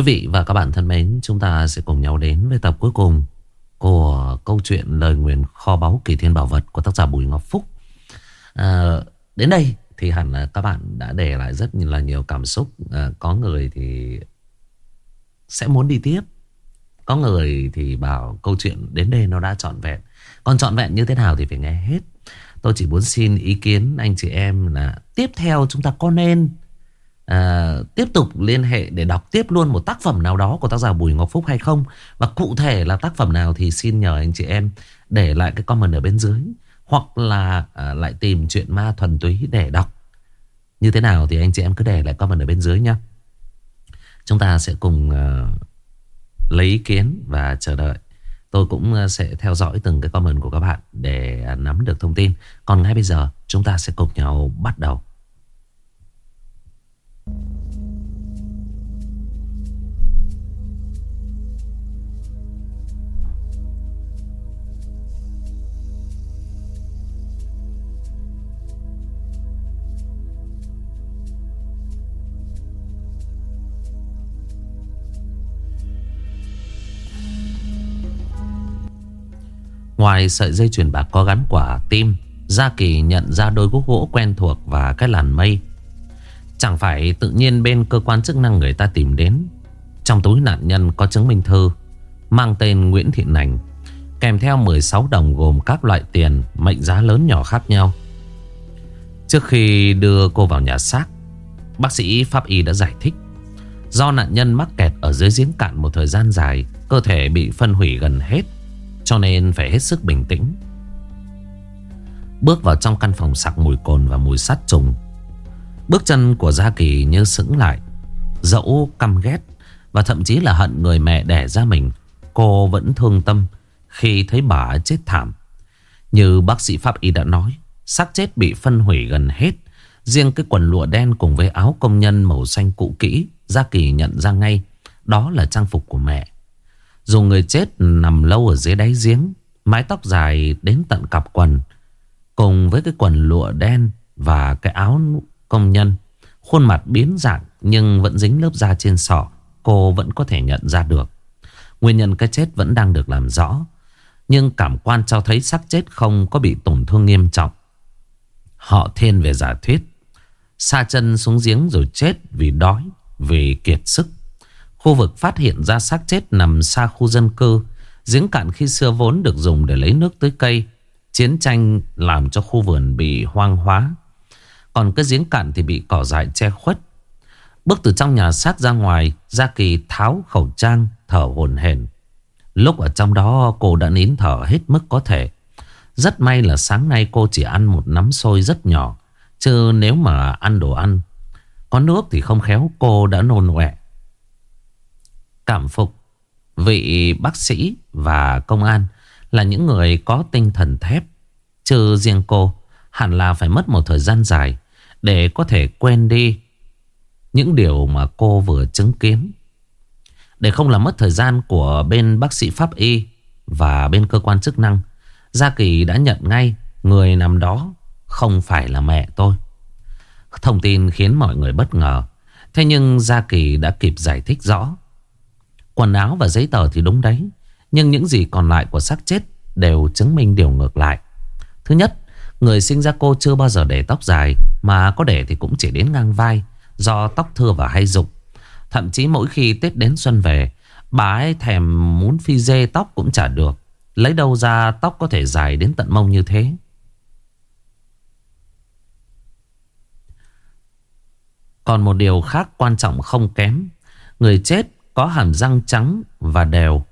Quý vị và các bạn thân mến, chúng ta sẽ cùng nhau đến với tập cuối cùng của câu chuyện lời nguyền kho báu kỳ thiên bảo vật của tác giả Bùi Ngọc Phúc. À, đến đây thì hẳn là các bạn đã để lại rất là nhiều cảm xúc. À, có người thì sẽ muốn đi tiếp. Có người thì bảo câu chuyện đến đây nó đã trọn vẹn. Còn trọn vẹn như thế nào thì phải nghe hết. Tôi chỉ muốn xin ý kiến anh chị em là tiếp theo chúng ta có nên à, tiếp tục liên hệ để đọc tiếp luôn một tác phẩm nào đó của tác giả Bùi Ngọc Phúc hay không. Và cụ thể là tác phẩm nào thì xin nhờ anh chị em để lại cái comment ở bên dưới. Hoặc là à, lại tìm chuyện ma thuần túy để đọc. Như thế nào thì anh chị em cứ để lại comment ở bên dưới nhé chúng ta sẽ cùng à, lấy ý kiến và chờ đợi. Tôi cũng à, sẽ theo dõi từng cái comment của các bạn để à, nắm được thông tin. Còn ngay bây giờ chúng ta sẽ cùng nhau bắt đầu. Ngoài sợi dây chuyền bạc có gắn quả tim, Gia Kỳ nhận ra đôi guốc gỗ quen thuộc và cái làn mây. Chẳng phải tự nhiên bên cơ quan chức năng người ta tìm đến. Trong túi nạn nhân có chứng minh thư, Mang tên Nguyễn Thị Nành, Kèm theo 16 đồng gồm các loại tiền, Mệnh giá lớn nhỏ khác nhau. Trước khi đưa cô vào nhà xác, Bác sĩ Pháp Y đã giải thích. Do nạn nhân mắc kẹt ở dưới giếng cạn một thời gian dài, Cơ thể bị phân hủy gần hết, Cho nên phải hết sức bình tĩnh. Bước vào trong căn phòng sặc mùi cồn và mùi sắt trùng Bước chân của Gia Kỳ như sững lại. Dẫu căm ghét Và thậm chí là hận người mẹ đẻ ra mình, Cô vẫn thương tâm Khi thấy bà chết thảm. Như bác sĩ Pháp Y đã nói, xác chết bị phân hủy gần hết. Riêng cái quần lụa đen cùng với áo công nhân màu xanh cũ kỹ, Gia Kỳ nhận ra ngay, Đó là trang phục của mẹ. Dù người chết nằm lâu ở dưới đáy giếng, Mái tóc dài đến tận cặp quần, Cùng với cái quần lụa đen Và cái áo công nhân. Khuôn mặt biến dạng nhưng vẫn dính lớp da trên sọ, Cô vẫn có thể nhận ra được. Nguyên nhân cái chết vẫn đang được làm rõ, Nhưng cảm quan cho thấy xác chết không có bị tổn thương nghiêm trọng. Họ thiên về giả thuyết Sa chân xuống giếng rồi chết vì đói, Vì kiệt sức. Khu vực phát hiện ra xác chết nằm xa khu dân cư. Giếng cạn khi xưa vốn được dùng để lấy nước tưới cây, Chiến tranh làm cho khu vườn bị hoang hóa còn cái giếng cạn thì bị cỏ dại che khuất. Bước từ trong nhà xác ra ngoài, Gia Kỳ tháo khẩu trang, Thở hồn hển. Lúc ở trong đó, cô đã nín thở hết mức có thể. Rất may là sáng nay cô chỉ ăn một nắm xôi rất nhỏ, Chứ nếu mà ăn đồ ăn, Có nước thì không khéo cô đã nôn ọe. Cảm phục, Vị bác sĩ và công an Là những người có tinh thần thép, Chứ riêng cô Hẳn là phải mất một thời gian dài. Để có thể quen đi Những điều mà cô vừa chứng kiến. Để không làm mất thời gian của bên bác sĩ pháp y Và bên cơ quan chức năng, Gia Kỳ đã nhận ngay Người nằm đó không phải là mẹ tôi. Thông tin khiến mọi người bất ngờ. Thế nhưng Gia Kỳ đã kịp giải thích rõ. Quần áo và giấy tờ thì đúng đấy, Nhưng những gì còn lại của xác chết Đều chứng minh điều ngược lại. Thứ nhất Người sinh ra cô chưa bao giờ để tóc dài, Mà có để thì cũng chỉ đến ngang vai, Do tóc thưa và hay rụng. Thậm chí mỗi khi Tết đến xuân về, Bà ấy thèm muốn phi dê tóc cũng chả được. Lấy đâu ra tóc có thể dài đến tận mông như thế? Còn một điều khác quan trọng không kém, Người chết có hàm răng trắng và đều.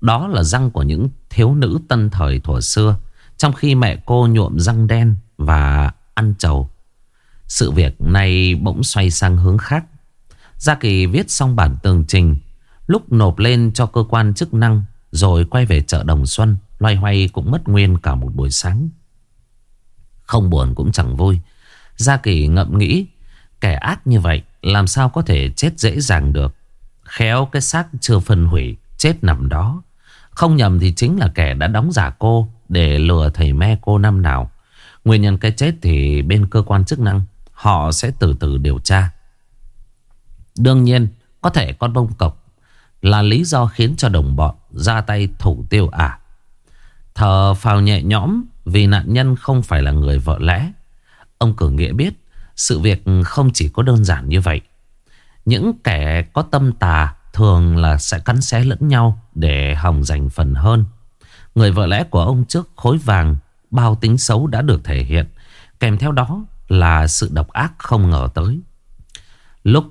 Đó là răng của những thiếu nữ tân thời thuở xưa, Trong khi mẹ cô nhuộm răng đen và ăn trầu. Sự việc này bỗng xoay sang hướng khác. Gia Kỳ viết xong bản tường trình, Lúc nộp lên cho cơ quan chức năng, Rồi quay về chợ Đồng Xuân, Loay hoay cũng mất nguyên cả một buổi sáng. Không buồn cũng chẳng vui, Gia Kỳ ngậm nghĩ, Kẻ ác như vậy Làm sao có thể chết dễ dàng được. Khéo cái xác chưa phân hủy, Chết nằm đó không nhầm thì chính là kẻ đã đóng giả cô Để lừa thầy me cô năm nào. Nguyên nhân cái chết thì bên cơ quan chức năng, Họ sẽ từ từ điều tra. Đương nhiên, có thể con bông cọc Là lý do khiến cho đồng bọn Ra tay thủ tiêu à Thờ phào nhẹ nhõm Vì nạn nhân không phải là người vợ lẽ, Ông cử nghĩa biết Sự việc không chỉ có đơn giản như vậy. Những kẻ có tâm tà Thường là sẽ cắn xé lẫn nhau Để hòng giành phần hơn. Người vợ lẽ của ông trước khối vàng, Bao tính xấu đã được thể hiện, Kèm theo đó là sự độc ác không ngờ tới. Lúc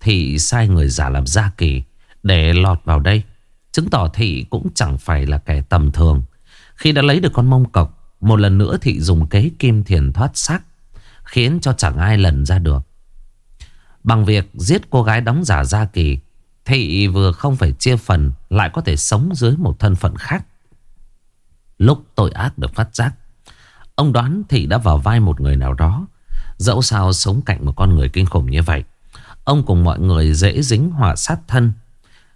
thị sai người giả làm gia kỳ Để lọt vào đây, Chứng tỏ thị cũng chẳng phải là kẻ tầm thường. Khi đã lấy được con mông cọc Một lần nữa thị dùng kế kim thiền thoát xác, Khiến cho chẳng ai lần ra được. Bằng việc giết cô gái đóng giả gia kỳ Thị vừa không phải chia phần, Lại có thể sống dưới một thân phận khác. Lúc tội ác được phát giác, Ông đoán Thị đã vào vai một người nào đó. Dẫu sao sống cạnh một con người kinh khủng như vậy, Ông cùng mọi người dễ dính họa sát thân.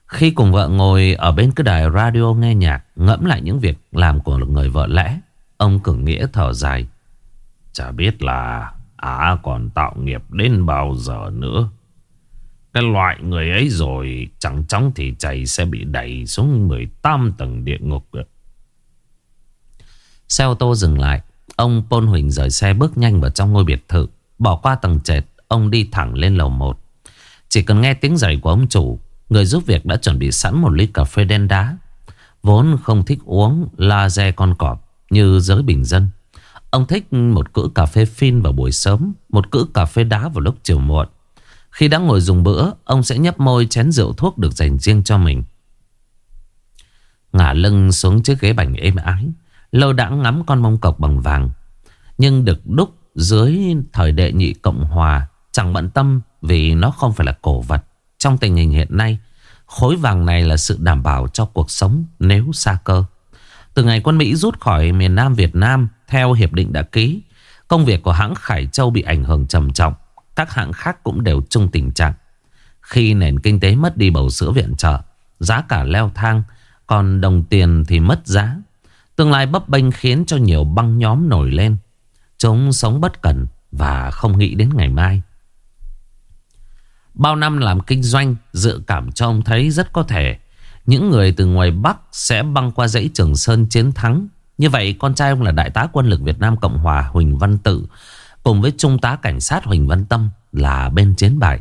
Khi cùng vợ ngồi ở bên cái đài radio nghe nhạc, Ngẫm lại những việc làm của người vợ lẽ, Ông cử nghĩa thở dài. Chả biết là Á còn tạo nghiệp đến bao giờ nữa. Cái loại người ấy rồi Chẳng chóng thì chảy sẽ bị đẩy xuống 18 tầng địa ngục Xe ô tô dừng lại, Ông Pôn Huỳnh rời xe bước nhanh vào trong ngôi biệt thự, Bỏ qua tầng trệt, Ông đi thẳng lên lầu 1 Chỉ cần nghe tiếng giày của ông chủ, Người giúp việc đã chuẩn bị sẵn một ly cà phê đen đá. Vốn không thích uống laser con cọp Như giới bình dân, Ông thích một cữ cà phê phin vào buổi sớm, Một cữ cà phê đá vào lúc chiều muộn. Khi đã ngồi dùng bữa, Ông sẽ nhấp môi chén rượu thuốc được dành riêng cho mình. Ngả lưng xuống chiếc ghế bành êm ái, Lâu đã ngắm con mông cọc bằng vàng. Nhưng được đúc dưới thời đệ nhị Cộng Hòa, Chẳng bận tâm vì nó không phải là cổ vật. Trong tình hình hiện nay, Khối vàng này là sự đảm bảo cho cuộc sống nếu xa cơ. Từ ngày quân Mỹ rút khỏi miền Nam Việt Nam, Theo hiệp định đã ký, Công việc của hãng Khải Châu bị ảnh hưởng trầm trọng. Các hãng khác cũng đều chung tình trạng. Khi nền kinh tế mất đi bầu sữa viện trợ, Giá cả leo thang, Còn đồng tiền thì mất giá. Tương lai bấp bênh khiến cho nhiều băng nhóm nổi lên. Chúng sống bất cần Và không nghĩ đến ngày mai. Bao năm làm kinh doanh, Dự cảm cho ông thấy rất có thể Những người từ ngoài Bắc Sẽ băng qua dãy Trường Sơn chiến thắng. Như vậy, con trai ông là Đại tá quân lực Việt Nam Cộng Hòa Huỳnh Văn Tự Cùng với Trung tá Cảnh sát Huỳnh Văn Tâm Là bên chiến bại.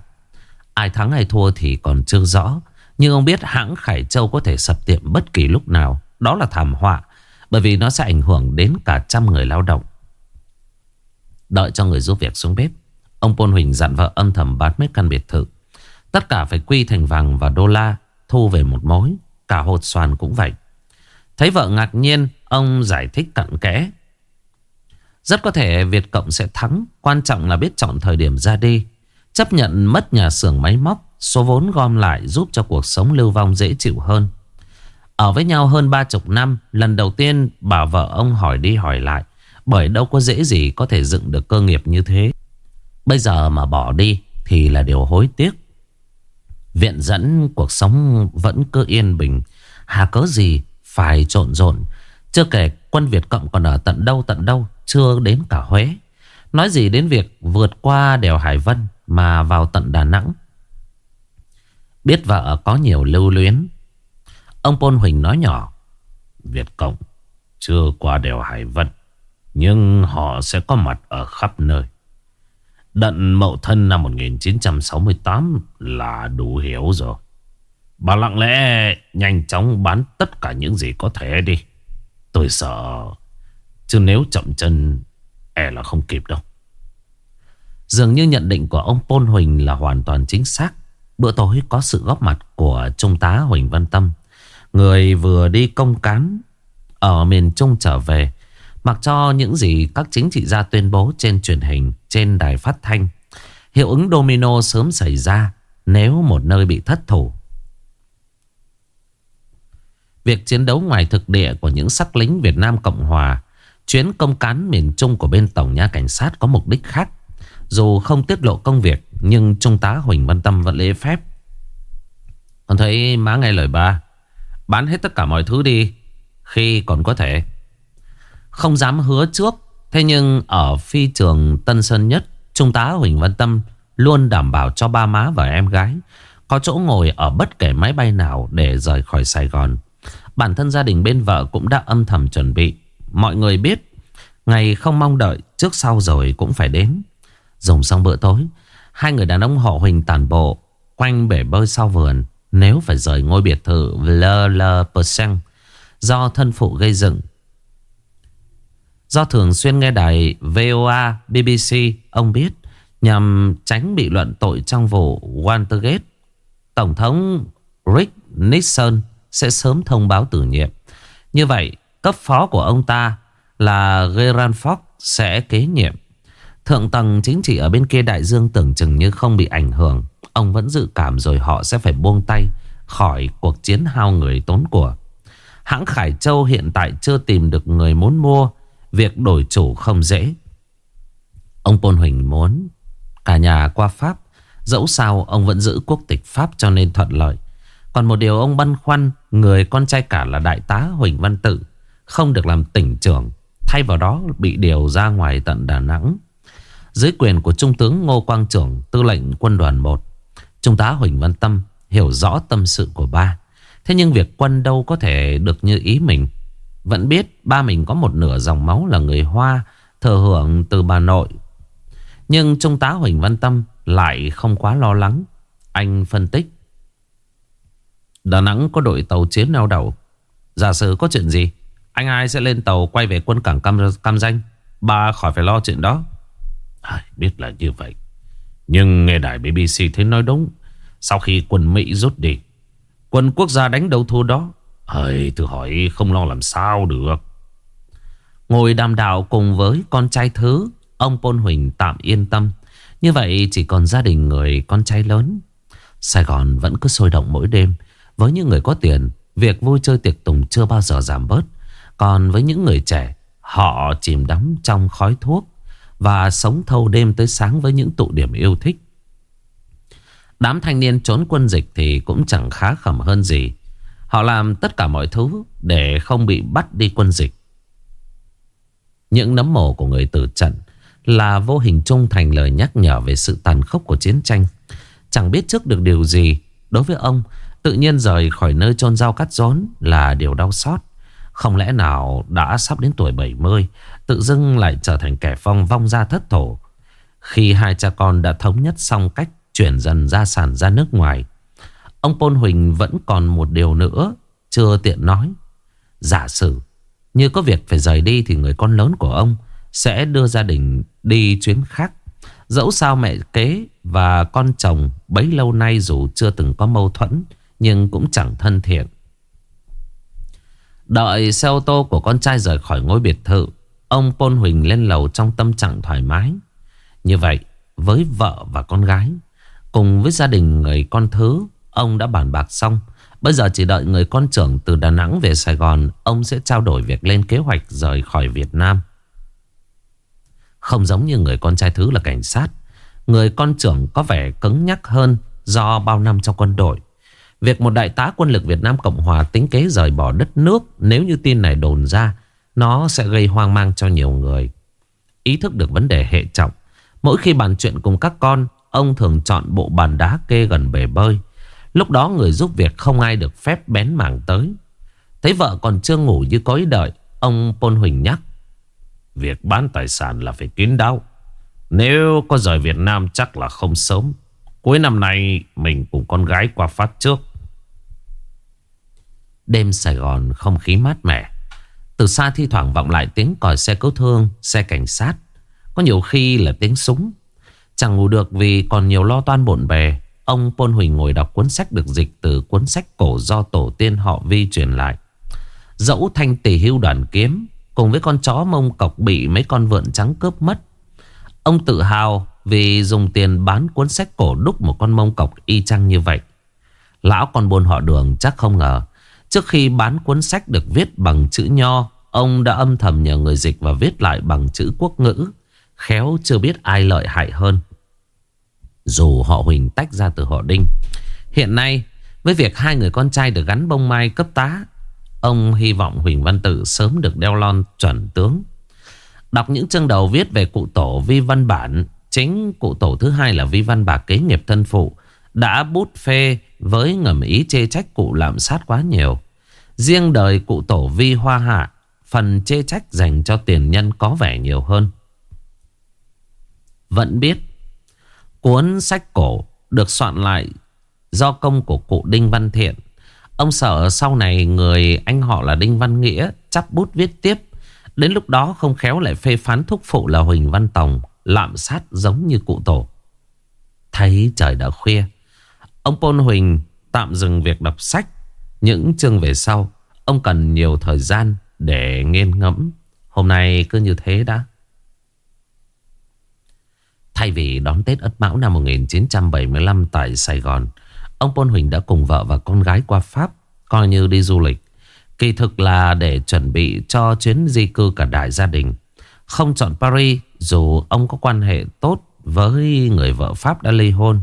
Ai thắng ai thua thì còn chưa rõ, Nhưng ông biết hãng Khải Châu có thể sập tiệm bất kỳ lúc nào, Đó là thảm họa, bởi vì nó sẽ ảnh hưởng đến cả trăm người lao động. Đợi cho người giúp việc xuống bếp, Ông Pôn Huỳnh dặn vợ âm thầm bán mấy căn biệt thự. Tất cả phải quy thành vàng và đô la, Thu về một mối, Cả hột xoàn cũng vậy. Thấy vợ ngạc nhiên, Ông giải thích cặn kẽ. Rất có thể Việt Cộng sẽ thắng. Quan trọng là biết chọn thời điểm ra đi. Chấp nhận mất nhà xưởng máy móc, Số vốn gom lại giúp cho cuộc sống lưu vong dễ chịu hơn. Ở với nhau hơn ba chục năm, Lần đầu tiên bà vợ ông hỏi đi hỏi lại, Bởi đâu có dễ gì có thể dựng được cơ nghiệp như thế. Bây giờ mà bỏ đi Thì là điều hối tiếc. Viện dẫn cuộc sống vẫn cứ yên bình. Hà cớ gì phải trộn rộn? Chưa kể quân Việt Cộng còn ở tận đâu tận đâu chưa đến cả Huế. Nói gì đến việc vượt qua đèo Hải Vân Mà vào tận Đà Nẵng? Biết vợ có nhiều lưu luyến. Ông Pôn Huỳnh nói nhỏ, Việt Cộng chưa qua đèo Hải Vân, Nhưng họ sẽ có mặt ở khắp nơi. Đận Mậu Thân năm 1968 là đủ hiểu rồi. Bà lặng lẽ nhanh chóng bán tất cả những gì có thể đi. Tôi sợ Chứ nếu chậm chân E là không kịp đâu. Dường như nhận định của ông Pôn Huỳnh là hoàn toàn chính xác. Bữa tối có sự góp mặt của Trung tá Huỳnh Văn Tâm. Người vừa đi công cán Ở miền Trung trở về, Mặc cho những gì các chính trị gia tuyên bố trên truyền hình, Trên đài phát thanh. Hiệu ứng domino sớm xảy ra Nếu một nơi bị thất thủ. Việc chiến đấu ngoài thực địa của những sắc lính Việt Nam Cộng Hòa Chuyến công cán miền Trung của bên Tổng nha Cảnh sát có mục đích khác. Dù không tiết lộ công việc, Nhưng Trung tá Huỳnh Văn Tâm vẫn lễ phép. Còn thấy má nghe lời ba. Bán hết tất cả mọi thứ đi, Khi còn có thể. Không dám hứa trước, Thế nhưng ở phi trường Tân Sơn Nhất, Trung tá Huỳnh Văn Tâm Luôn đảm bảo cho ba má và em gái Có chỗ ngồi ở bất kể máy bay nào Để rời khỏi Sài Gòn. Bản thân gia đình bên vợ cũng đã âm thầm chuẩn bị. Mọi người biết Ngày không mong đợi Trước sau rồi cũng phải đến. Dùng xong bữa tối Hai người đàn ông họ Huỳnh tàn bộ Quanh bể bơi sau vườn Nếu phải rời ngôi biệt thự Le Le Percent Do thân phụ gây dựng. Do thường xuyên nghe đài VOA, BBC Ông biết Nhằm tránh bị luận tội trong vụ Watergate Tổng thống Rick Nixon Sẽ sớm thông báo tử nhiệm Như vậy cấp phó của ông ta Là Gerald Fox Sẽ kế nhiệm Thượng tầng chính trị ở bên kia đại dương tưởng chừng như không bị ảnh hưởng. Ông vẫn dự cảm rồi họ sẽ phải buông tay khỏi cuộc chiến hao người tốn của. Hãng Khải Châu hiện tại chưa tìm được người muốn mua. Việc đổi chủ không dễ. Ông Pôn Huỳnh muốn cả nhà qua Pháp. Dẫu sao ông vẫn giữ quốc tịch Pháp cho nên thuận lợi. Còn một điều ông băn khoăn, người con trai cả là đại tá Huỳnh Văn Tự không được làm tỉnh trưởng. Thay vào đó bị điều ra ngoài tận Đà Nẵng. Dưới quyền của Trung tướng Ngô Quang Trưởng, Tư lệnh quân đoàn 1 Trung tá Huỳnh Văn Tâm Hiểu rõ tâm sự của ba. Thế nhưng việc quân đâu có thể được như ý mình. Vẫn biết ba mình có một nửa dòng máu là người Hoa, Thừa hưởng từ bà nội. Nhưng Trung tá Huỳnh Văn Tâm Lại không quá lo lắng. Anh phân tích. Đà Nẵng có đội tàu chiến neo đậu. Giả sử có chuyện gì? Anh ai sẽ lên tàu quay về quân cảng Cam, Cam Danh Ba khỏi phải lo chuyện đó. À, biết là như vậy. Nhưng nghe đài BBC thấy nói đúng. Sau khi quân Mỹ rút đi Quân quốc gia đánh đâu thua đó. Hời tôi hỏi không lo làm sao được. Ngồi đàm đạo cùng với con trai thứ Ông Pôn Huỳnh tạm yên tâm. Như vậy chỉ còn gia đình người con trai lớn. Sài Gòn vẫn cứ sôi động mỗi đêm. Với những người có tiền Việc vui chơi tiệc tùng chưa bao giờ giảm bớt. Còn với những người trẻ, Họ chìm đắm trong khói thuốc và sống thâu đêm tới sáng với những tụ điểm yêu thích. Đám thanh niên trốn quân dịch thì cũng chẳng khá khẩm hơn gì. Họ làm tất cả mọi thứ để không bị bắt đi quân dịch. Những nấm mồ của người tử trận là vô hình trung thành lời nhắc nhở về sự tàn khốc của chiến tranh. Chẳng biết trước được điều gì, Đối với ông, Tự nhiên rời khỏi nơi chôn rau cắt rốn là điều đau xót. Không lẽ nào đã sắp đến tuổi 70 Tự dưng lại trở thành kẻ phong vong ra thất thổ? Khi hai cha con đã thống nhất xong cách Chuyển dần gia sản ra nước ngoài, Ông Pôn Huỳnh vẫn còn một điều nữa Chưa tiện nói. Giả sử Như có việc phải rời đi Thì người con lớn của ông Sẽ đưa gia đình đi chuyến khác. Dẫu sao mẹ kế và con chồng Bấy lâu nay dù chưa từng có mâu thuẫn, Nhưng cũng chẳng thân thiện. Đợi xe ô tô của con trai rời khỏi ngôi biệt thự Ông Pôn Huỳnh lên lầu trong tâm trạng thoải mái. Như vậy, với vợ và con gái, cùng với gia đình người con thứ, ông đã bàn bạc xong. Bây giờ chỉ đợi người con trưởng từ Đà Nẵng về Sài Gòn, ông sẽ trao đổi việc lên kế hoạch rời khỏi Việt Nam. Không giống như người con trai thứ là cảnh sát, người con trưởng có vẻ cứng nhắc hơn do bao năm trong quân đội. Việc một đại tá quân lực Việt Nam Cộng Hòa tính kế rời bỏ đất nước, nếu như tin này đồn ra, nó sẽ gây hoang mang cho nhiều người. Ý thức được vấn đề hệ trọng. Mỗi khi bàn chuyện cùng các con, Ông thường chọn bộ bàn đá kê gần bể bơi. Lúc đó người giúp việc không ai được phép bén mảng tới. Thấy vợ còn chưa ngủ như có ý đợi, Ông Pôn Huỳnh nhắc. Việc bán tài sản là phải kín đáo. Nếu có rời Việt Nam chắc là không sớm. Cuối năm nay, mình cùng con gái qua phát trước. Đêm Sài Gòn không khí mát mẻ từ xa thi thoảng vọng lại tiếng còi xe cứu thương, xe cảnh sát. Có nhiều khi là tiếng súng. Chẳng ngủ được vì còn nhiều lo toan bộn bề. Ông Pôn Huỳnh ngồi đọc cuốn sách được dịch từ cuốn sách cổ do tổ tiên họ vi truyền lại. Dẫu thanh tỷ hưu đoàn kiếm cùng với con chó mông cọc bị mấy con vượn trắng cướp mất. Ông tự hào vì dùng tiền bán cuốn sách cổ đúc một con mông cọc y chang như vậy. Lão con buôn họ đường chắc không ngờ Trước khi bán cuốn sách được viết bằng chữ nho, Ông đã âm thầm nhờ người dịch và viết lại bằng chữ quốc ngữ. Khéo chưa biết ai lợi hại hơn. Dù họ Huỳnh tách ra từ họ Đinh. Hiện nay, với việc hai người con trai được gắn bông mai cấp tá, Ông hy vọng Huỳnh Văn Tử sớm được đeo lon chuẩn tướng. Đọc những chương đầu viết về cụ tổ vi văn bản, Chính cụ tổ thứ hai là Vi Văn Bạc kế nghiệp thân phụ, Đã bút phê với ngầm ý chê trách cụ lạm sát quá nhiều. Riêng đời cụ tổ Vi Hoa Hạ, Phần chê trách dành cho tiền nhân có vẻ nhiều hơn. Vẫn biết, Cuốn sách cổ được soạn lại do công của cụ Đinh Văn Thiện. Ông sợ sau này người anh họ là Đinh Văn Nghĩa chắp bút viết tiếp. Đến lúc đó không khéo lại phê phán thúc phụ là Huỳnh Văn Tòng Lạm sát giống như cụ tổ. Thấy trời đã khuya Ông Pôn Huỳnh tạm dừng việc đọc sách. Những chương về sau, Ông cần nhiều thời gian để nghiên ngẫm. Hôm nay cứ như thế đã. Thay vì đón Tết Ất Mão năm 1975 tại Sài Gòn, Ông Pôn Huỳnh đã cùng vợ và con gái qua Pháp, Coi như đi du lịch. Kỳ thực là để chuẩn bị cho chuyến di cư cả đại gia đình. Không chọn Paris, dù ông có quan hệ tốt với người vợ Pháp đã ly hôn.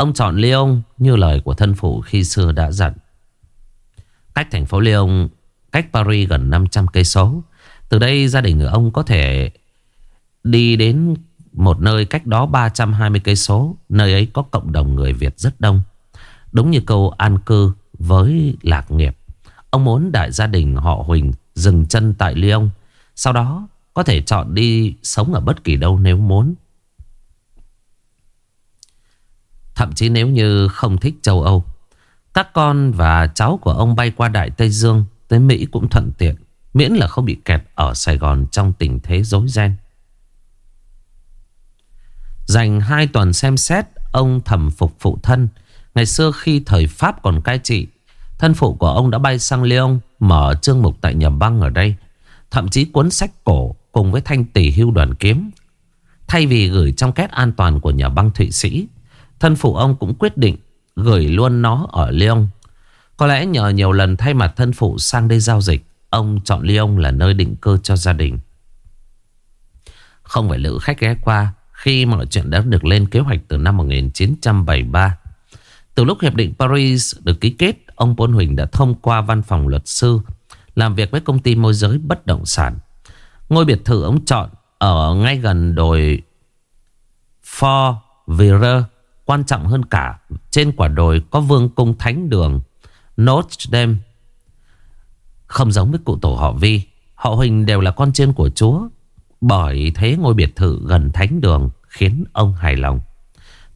Ông chọn Lyon như lời của thân phụ khi xưa đã dặn. Cách thành phố Lyon cách Paris gần 500 cây số. Từ đây gia đình người ông có thể đi đến một nơi cách đó 320 cây số, Nơi ấy có cộng đồng người Việt rất đông. Đúng như câu an cư với lạc nghiệp, Ông muốn đại gia đình họ Huỳnh dừng chân tại Lyon Sau đó có thể chọn đi sống ở bất kỳ đâu nếu muốn. Thậm chí nếu như không thích châu Âu, Các con và cháu của ông bay qua Đại Tây Dương Tới Mỹ cũng thuận tiện, Miễn là không bị kẹt ở Sài Gòn trong tình thế rối ren. Dành hai tuần xem xét, Ông thẩm phục phụ thân. Ngày xưa khi thời Pháp còn cai trị, Thân phụ của ông đã bay sang Lyon Mở chương mục tại nhà băng ở đây, Thậm chí cuốn sách cổ Cùng với thanh tỷ hưu đoàn kiếm, Thay vì gửi trong két an toàn của nhà băng Thụy Sĩ. Thân phụ ông cũng quyết định Gửi luôn nó ở Lyon Có lẽ nhờ nhiều lần thay mặt thân phụ sang đây giao dịch Ông chọn Lyon là nơi định cư cho gia đình Không phải lữ khách ghé qua Khi mọi chuyện đã được lên kế hoạch từ năm 1973 từ lúc Hiệp định Paris được ký kết, ông Bôn Huỳnh đã thông qua văn phòng luật sư làm việc với công ty môi giới bất động sản. Ngôi biệt thự ông chọn ở ngay gần đồi Fort Vire. Quan trọng hơn cả, trên quả đồi có vương cung thánh đường Notre Dame. Không giống với cụ tổ họ Vi, họ Huỳnh đều là con trên của Chúa. Bởi thế ngôi biệt thự gần thánh đường khiến ông hài lòng.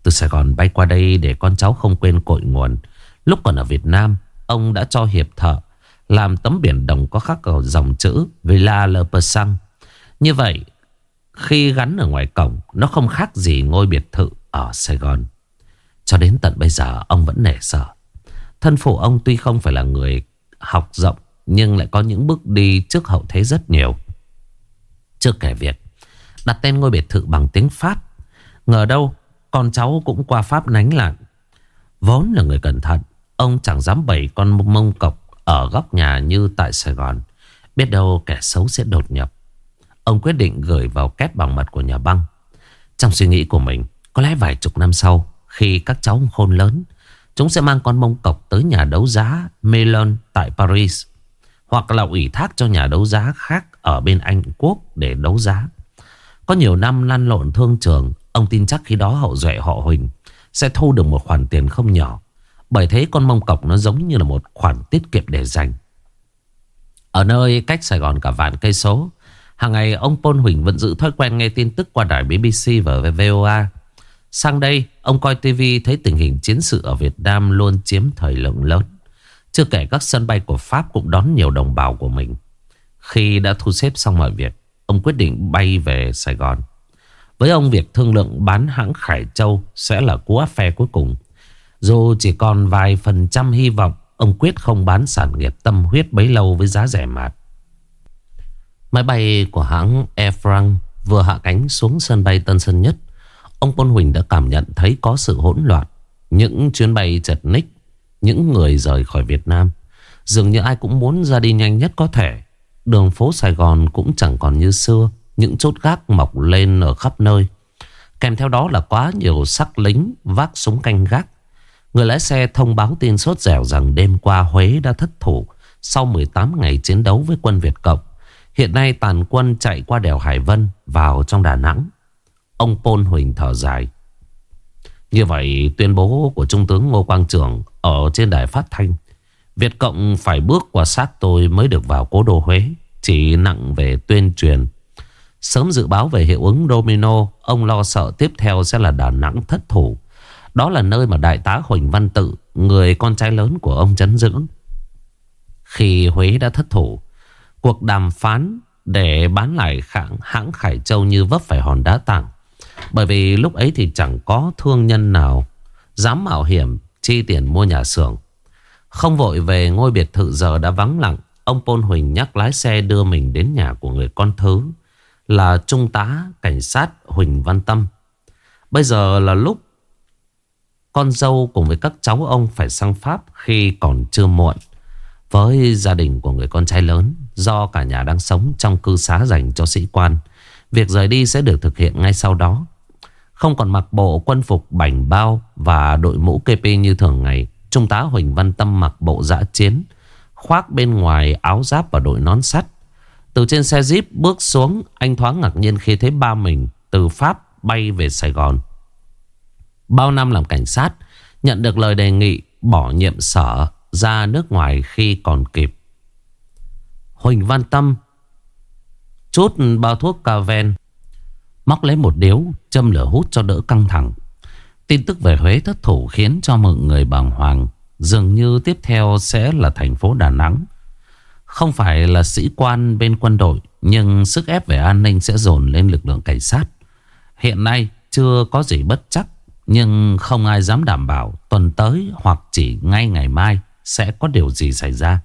Từ Sài Gòn bay qua đây để con cháu không quên cội nguồn. Lúc còn ở Việt Nam, ông đã cho hiệp thợ làm tấm biển đồng có khắc ở dòng chữ Villa Le Persang. Như vậy, khi gắn ở ngoài cổng, nó không khác gì ngôi biệt thự ở Sài Gòn. Cho đến tận bây giờ, ông vẫn nể sợ. Thân phụ ông tuy không phải là người học rộng, nhưng lại có những bước đi trước hậu thế rất nhiều. Chưa kể việc đặt tên ngôi biệt thự bằng tiếng Pháp. Ngờ đâu con cháu cũng qua Pháp nánh lạn Vốn là người cẩn thận Ông chẳng dám bày con mông cọc Ở góc nhà như tại Sài Gòn Biết đâu kẻ xấu sẽ đột nhập Ông quyết định gửi vào két bằng mật của nhà băng Trong suy nghĩ của mình Có lẽ vài chục năm sau khi các cháu khôn lớn, Chúng sẽ mang con mông cọc tới nhà đấu giá Melon tại Paris, Hoặc là ủy thác cho nhà đấu giá khác Ở bên Anh Quốc để đấu giá. Có nhiều năm lăn lộn thương trường, Ông tin chắc khi đó hậu duệ họ Huỳnh Sẽ thu được một khoản tiền không nhỏ. Bởi thế con mông cọc nó giống như là một khoản tiết kiệm để dành. Ở nơi cách Sài Gòn cả vạn cây số, Hàng ngày ông Pôn Huỳnh vẫn giữ thói quen nghe tin tức qua đài BBC và VOA Sang đây ông coi TV thấy tình hình chiến sự ở Việt Nam luôn chiếm thời lượng lớn Chưa kể các sân bay của Pháp cũng đón nhiều đồng bào của mình Khi đã thu xếp xong mọi việc Ông quyết định bay về Sài Gòn với ông việc thương lượng bán hãng Khải Châu sẽ là cú phe cuối cùng. Dù chỉ còn vài phần trăm hy vọng, ông quyết không bán sản nghiệp tâm huyết bấy lâu với giá rẻ mạt. Máy bay của hãng Air France vừa hạ cánh xuống sân bay Tân Sơn Nhất. Ông Quân Huỳnh đã cảm nhận thấy có sự hỗn loạn. Những chuyến bay chật ních, những người rời khỏi Việt Nam. Dường như ai cũng muốn ra đi nhanh nhất có thể. Đường phố Sài Gòn cũng chẳng còn như xưa. Những chốt gác mọc lên ở khắp nơi Kèm theo đó là quá nhiều sắc lính vác súng canh gác Người lái xe thông báo tin sốt dẻo rằng đêm qua Huế đã thất thủ Sau 18 ngày chiến đấu với quân Việt Cộng Hiện nay tàn quân chạy qua đèo Hải Vân vào trong Đà Nẵng Ông Pôn Huỳnh thở dài. Như vậy tuyên bố của Trung tướng Ngô Quang Trường Ở trên đài phát thanh Việt Cộng phải bước qua sát tôi mới được vào cố đô Huế Chỉ nặng về tuyên truyền. Sớm dự báo về hiệu ứng domino Ông lo sợ tiếp theo sẽ là Đà Nẵng thất thủ. Đó là nơi mà Đại tá Huỳnh Văn Tự Người con trai lớn của ông chấn dưỡng Khi Huế đã thất thủ Cuộc đàm phán để bán lại hãng, hãng Khải Châu như vấp phải hòn đá tảng bởi vì lúc ấy thì chẳng có thương nhân nào Dám mạo hiểm chi tiền mua nhà xưởng. Không vội về ngôi biệt thự giờ đã vắng lặng, Ông Pôn Huỳnh nhắc lái xe đưa mình đến nhà của người con thứ Là Trung tá Cảnh sát Huỳnh Văn Tâm. Bây giờ là lúc Con dâu cùng với các cháu ông phải sang Pháp khi còn chưa muộn. Với gia đình của người con trai lớn, Do cả nhà đang sống trong cư xá dành cho sĩ quan, Việc rời đi sẽ được thực hiện ngay sau đó. Không còn mặc bộ quân phục bảnh bao Và đội mũ KP như thường ngày, Trung tá Huỳnh Văn Tâm mặc bộ giã chiến, Khoác bên ngoài áo giáp và đội nón sắt. Từ trên xe jeep bước xuống, Anh thoáng ngạc nhiên khi thấy ba mình Từ Pháp bay về Sài Gòn. Bao năm làm cảnh sát, Nhận được lời đề nghị bỏ nhiệm sở ra nước ngoài khi còn kịp. Huỳnh Văn Tâm, Chút bao thuốc cà ven. Móc lấy một điếu, Châm lửa hút cho đỡ căng thẳng. Tin tức về Huế thất thủ khiến cho mọi người bàng hoàng, Dường như tiếp theo sẽ là thành phố Đà Nẵng. Không phải là sĩ quan bên quân đội, Nhưng sức ép về an ninh sẽ dồn lên lực lượng cảnh sát. Hiện nay chưa có gì bất chắc, Nhưng không ai dám đảm bảo tuần tới hoặc chỉ ngay ngày mai sẽ có điều gì xảy ra.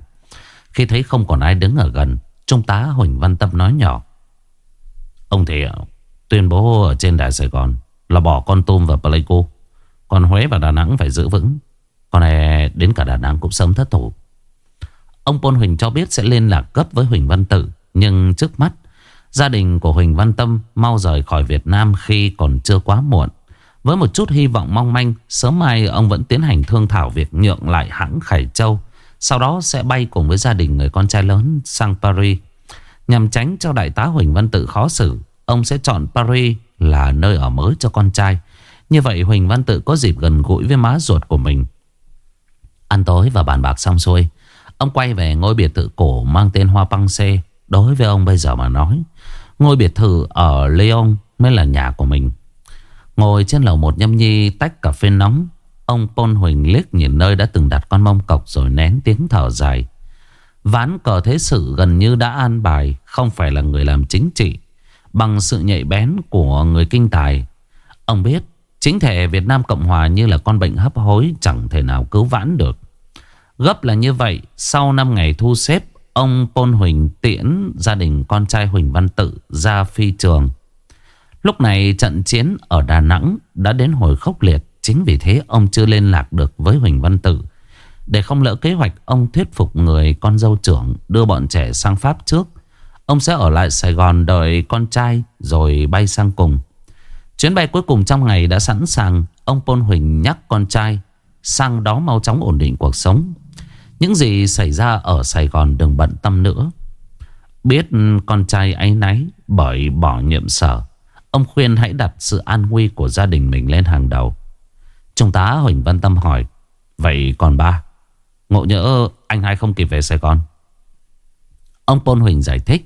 Khi thấy không còn ai đứng ở gần, Trung tá Huỳnh Văn Tâm nói nhỏ. Ông Thiệu tuyên bố ở trên đài Sài Gòn Là bỏ con tôm và Pleiku. Còn Huế và Đà Nẵng phải giữ vững. Còn này đến cả Đà Nẵng cũng sớm thất thủ. Ông Pôn Huỳnh cho biết sẽ liên lạc cấp với Huỳnh Văn Tử Nhưng trước mắt, Gia đình của Huỳnh Văn Tâm mau rời khỏi Việt Nam khi còn chưa quá muộn. Với một chút hy vọng mong manh, Sớm mai ông vẫn tiến hành thương thảo việc nhượng lại hãng Khải Châu, sau đó sẽ bay cùng với gia đình người con trai lớn sang Paris, Nhằm tránh cho đại tá Huỳnh Văn Tự khó xử. Ông sẽ chọn Paris là nơi ở mới cho con trai Như vậy Huỳnh Văn Tự có dịp gần gũi với má ruột của mình Ăn tối và bàn bạc xong xuôi Ông quay về ngôi biệt thự cổ mang tên Hoa Păng Xê Đối với ông bây giờ mà nói Ngôi biệt thự ở Lyon mới là nhà của mình Ngồi trên lầu một nhâm nhi tách cà phê nóng Ông Pôn Huỳnh liếc nhìn nơi đã từng đặt con mông cọc rồi nén tiếng thở dài. Ván cờ thế sự gần như đã an bài, không phải là người làm chính trị. Bằng sự nhạy bén của người kinh tài. Ông biết, chính thể Việt Nam Cộng Hòa như là con bệnh hấp hối chẳng thể nào cứu vãn được. Gấp là như vậy, sau 5 ngày thu xếp, ông Pôn Huỳnh tiễn gia đình con trai Huỳnh Văn Tự ra phi trường. Lúc này trận chiến ở Đà Nẵng đã đến hồi khốc liệt. Chính vì thế ông chưa liên lạc được với Huỳnh Văn Tử Để không lỡ kế hoạch Ông thuyết phục người con dâu trưởng Đưa bọn trẻ sang Pháp trước Ông sẽ ở lại Sài Gòn đợi con trai Rồi bay sang cùng. Chuyến bay cuối cùng trong ngày đã sẵn sàng. Ông Pôn Huỳnh nhắc con trai Sang đó mau chóng ổn định cuộc sống. Những gì xảy ra ở Sài Gòn đừng bận tâm nữa. Biết con trai ấy náy Bởi bỏ nhiệm sở, Ông khuyên hãy đặt sự an nguy của gia đình mình lên hàng đầu. Trung tá Huỳnh Văn Tâm hỏi, Vậy còn ba, Ngộ nhỡ anh hai không kịp về Sài Gòn? Ông Pôn Huỳnh giải thích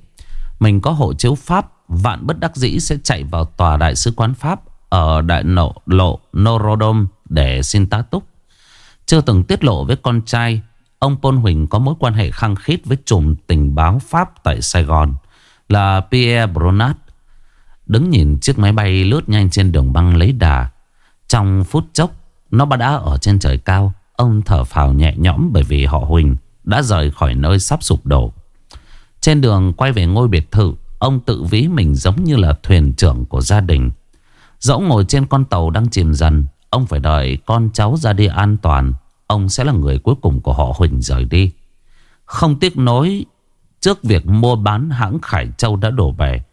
mình có hộ chiếu Pháp, Vạn bất đắc dĩ sẽ chạy vào tòa đại sứ quán Pháp Ở đại nộ, lộ Norodom Để xin tá túc. Chưa từng tiết lộ với con trai, Ông Pôn Huỳnh có mối quan hệ khăng khít Với chùm tình báo Pháp tại Sài Gòn, Là Pierre Bronat. Đứng nhìn chiếc máy bay lướt nhanh trên đường băng lấy đà. Trong phút chốc, nó đã ở trên trời cao. Ông thở phào nhẹ nhõm bởi vì họ Huỳnh Đã rời khỏi nơi sắp sụp đổ. Trên đường quay về ngôi biệt thự, Ông tự ví mình giống như là thuyền trưởng của gia đình. Dẫu ngồi trên con tàu đang chìm dần, Ông phải đợi con cháu ra đi an toàn, Ông sẽ là người cuối cùng của họ Huỳnh rời đi. Không tiếc nối, Trước việc mua bán hãng Khải Châu đã đổ về,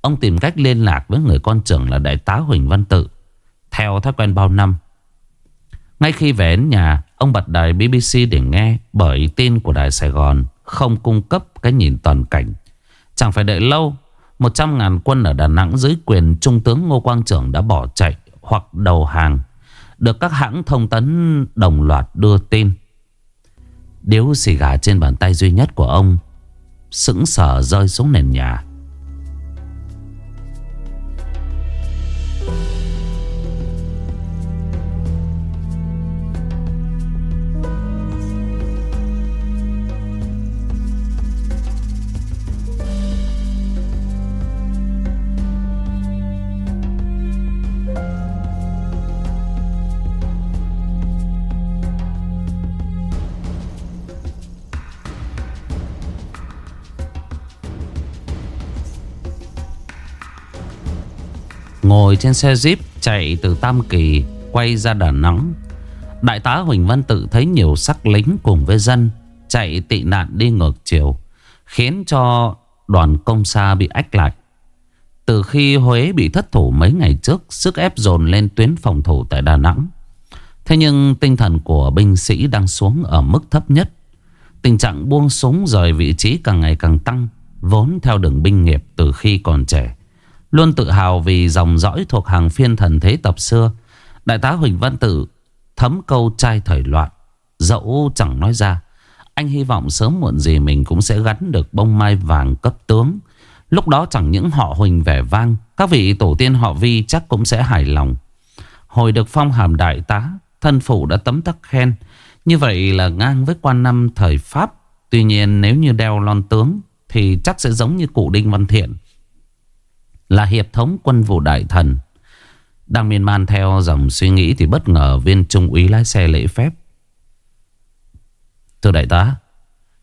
Ông tìm cách liên lạc với người con trưởng là đại tá Huỳnh Văn Tự. Theo thói quen bao năm, ngay khi về đến nhà, Ông bật đài BBC để nghe Bởi tin của đài Sài Gòn. Không cung cấp cái nhìn toàn cảnh Chẳng phải đợi lâu 100 ngàn quân ở Đà Nẵng dưới quyền Trung tướng Ngô Quang Trưởng đã bỏ chạy hoặc đầu hàng. Được các hãng thông tấn đồng loạt đưa tin. Điếu xì gà trên bàn tay duy nhất của ông sững sờ rơi xuống nền nhà. Ngồi trên xe jeep chạy từ Tam Kỳ quay ra Đà Nẵng. Đại tá Huỳnh Văn Tự thấy nhiều sắc lính cùng với dân Chạy tị nạn đi ngược chiều, Khiến cho đoàn công xa bị ách lại. Từ khi Huế bị thất thủ mấy ngày trước, Sức ép dồn lên tuyến phòng thủ tại Đà Nẵng. Thế nhưng tinh thần của binh sĩ đang xuống ở mức thấp nhất. Tình trạng buông súng rời vị trí càng ngày càng tăng, Vốn theo đường binh nghiệp từ khi còn trẻ. Luôn tự hào vì dòng dõi thuộc hàng phiên thần thế tập xưa. Đại tá Huỳnh Văn Tử thấm câu trai thời loạn, Dẫu chẳng nói ra. Anh hy vọng sớm muộn gì mình cũng sẽ gắn được bông mai vàng cấp tướng. Lúc đó chẳng những họ Huỳnh vẻ vang, Các vị tổ tiên họ Vi chắc cũng sẽ hài lòng. Hồi được phong hàm đại tá, Thân phụ đã tấm tắc khen. Như vậy là ngang với quan năm thời Pháp. Tuy nhiên nếu như đeo lon tướng Thì chắc sẽ giống như cụ Đinh Văn Thiện là hiệp thống quân vụ đại thần. Đang miên man theo dòng suy nghĩ thì bất ngờ viên trung úy lái xe lễ phép. Thưa đại tá,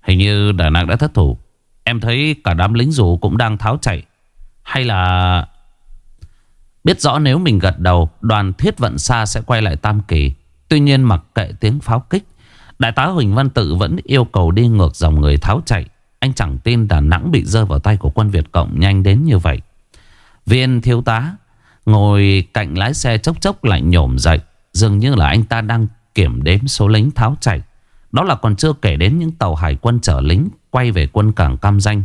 hình như Đà Nẵng đã thất thủ. Em thấy cả đám lính dù cũng đang tháo chạy. Hay là... Biết rõ nếu mình gật đầu, đoàn thiết vận xa sẽ quay lại Tam Kỳ. Tuy nhiên mặc kệ tiếng pháo kích, Đại tá Huỳnh Văn Tự vẫn yêu cầu đi ngược dòng người tháo chạy. Anh chẳng tin Đà Nẵng bị rơi vào tay của quân Việt Cộng nhanh đến như vậy. Viên thiếu tá ngồi cạnh lái xe chốc chốc lại nhổm dậy. Dường như là anh ta đang kiểm đếm số lính tháo chạy. Đó là còn chưa kể đến những tàu hải quân chở lính quay về quân cảng Cam Danh.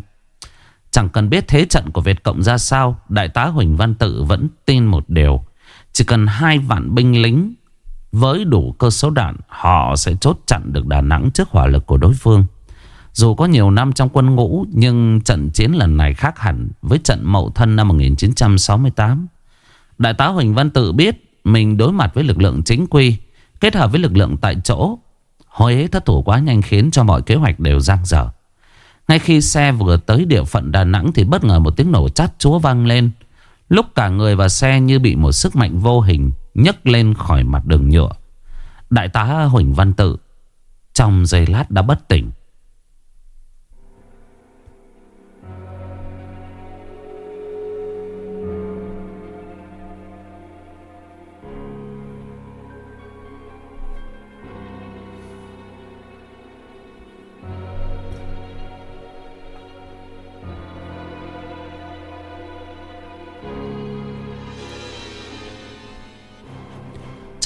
Chẳng cần biết thế trận của Việt Cộng ra sao, Đại tá Huỳnh Văn Tự vẫn tin một điều. Chỉ cần hai vạn binh lính với đủ cơ số đạn, họ sẽ chốt chặn được Đà Nẵng trước hỏa lực của đối phương. Dù có nhiều năm trong quân ngũ, nhưng trận chiến lần này khác hẳn với trận Mậu Thân năm 1968. Đại tá Huỳnh Văn Tự biết mình đối mặt với lực lượng chính quy, kết hợp với lực lượng tại chỗ. Huế thất thủ quá nhanh khiến cho mọi kế hoạch đều giang dở. Ngay khi xe vừa tới địa phận Đà Nẵng thì bất ngờ một tiếng nổ chát chúa vang lên. Lúc cả người và xe như bị một sức mạnh vô hình nhấc lên khỏi mặt đường nhựa. Đại tá Huỳnh Văn Tự trong giây lát đã bất tỉnh.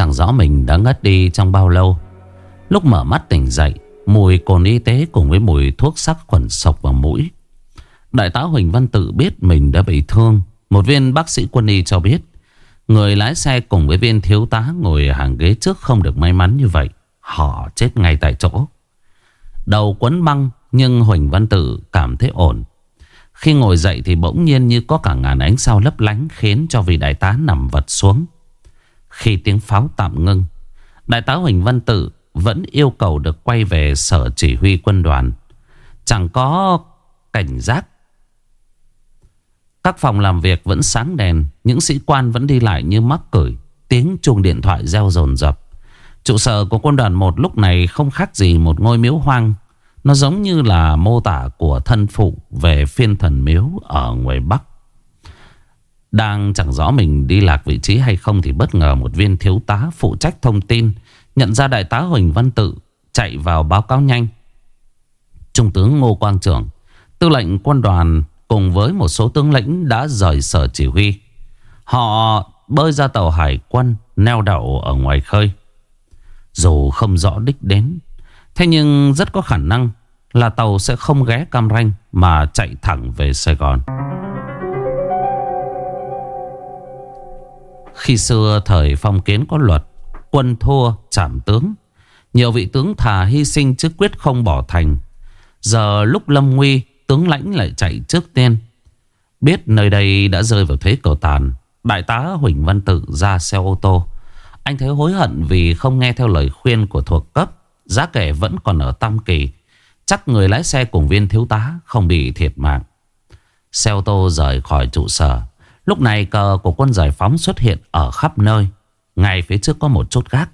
Chẳng rõ mình đã ngất đi trong bao lâu. Lúc mở mắt tỉnh dậy, Mùi cồn y tế cùng với mùi thuốc sắc khuẩn sộc vào mũi. Đại tá Huỳnh Văn Tự biết mình đã bị thương. Một viên bác sĩ quân y cho biết, Người lái xe cùng với viên thiếu tá ngồi hàng ghế trước không được may mắn như vậy, Họ chết ngay tại chỗ. Đầu quấn băng, nhưng Huỳnh Văn Tự cảm thấy ổn. Khi ngồi dậy thì bỗng nhiên như có cả ngàn ánh sao lấp lánh Khiến cho vị đại tá nằm vật xuống khi tiếng pháo tạm ngưng. Đại tá Huỳnh Văn Tử Vẫn yêu cầu được quay về sở chỉ huy quân đoàn. Chẳng có cảnh giác. Các phòng làm việc vẫn sáng đèn, Những sĩ quan vẫn đi lại như mắc cửi Tiếng chuông điện thoại reo rồn rập. Trụ sở của quân đoàn một lúc này không khác gì một ngôi miếu hoang. Nó giống như là mô tả của thân phụ về phiên thần miếu ở ngoài Bắc đang chẳng rõ mình đi lạc vị trí hay không Thì bất ngờ một viên thiếu tá phụ trách thông tin Nhận ra đại tá Huỳnh Văn Tự Chạy vào báo cáo nhanh. Trung tướng Ngô Quang Trưởng Tư lệnh quân đoàn Cùng với một số tướng lĩnh đã rời sở chỉ huy. Họ bơi ra tàu hải quân Neo đậu ở ngoài khơi. Dù không rõ đích đến, Thế nhưng rất có khả năng Là tàu sẽ không ghé Cam Ranh Mà chạy thẳng về Sài Gòn. Khi xưa thời phong kiến có luật, Quân thua, trảm tướng. Nhiều vị tướng thà hy sinh chứ quyết không bỏ thành. Giờ lúc lâm nguy, Tướng lãnh lại chạy trước tiên. Biết nơi đây đã rơi vào thế cầu tàn, Đại tá Huỳnh Văn Tự ra xe ô tô. Anh thấy hối hận vì không nghe theo lời khuyên của thuộc cấp, Giá kẻ vẫn còn ở Tam Kỳ. Chắc người lái xe cùng viên thiếu tá Không bị thiệt mạng. Xe ô tô rời khỏi trụ sở. Lúc này cờ của quân giải phóng xuất hiện ở khắp nơi. Ngay phía trước có một chốt gác.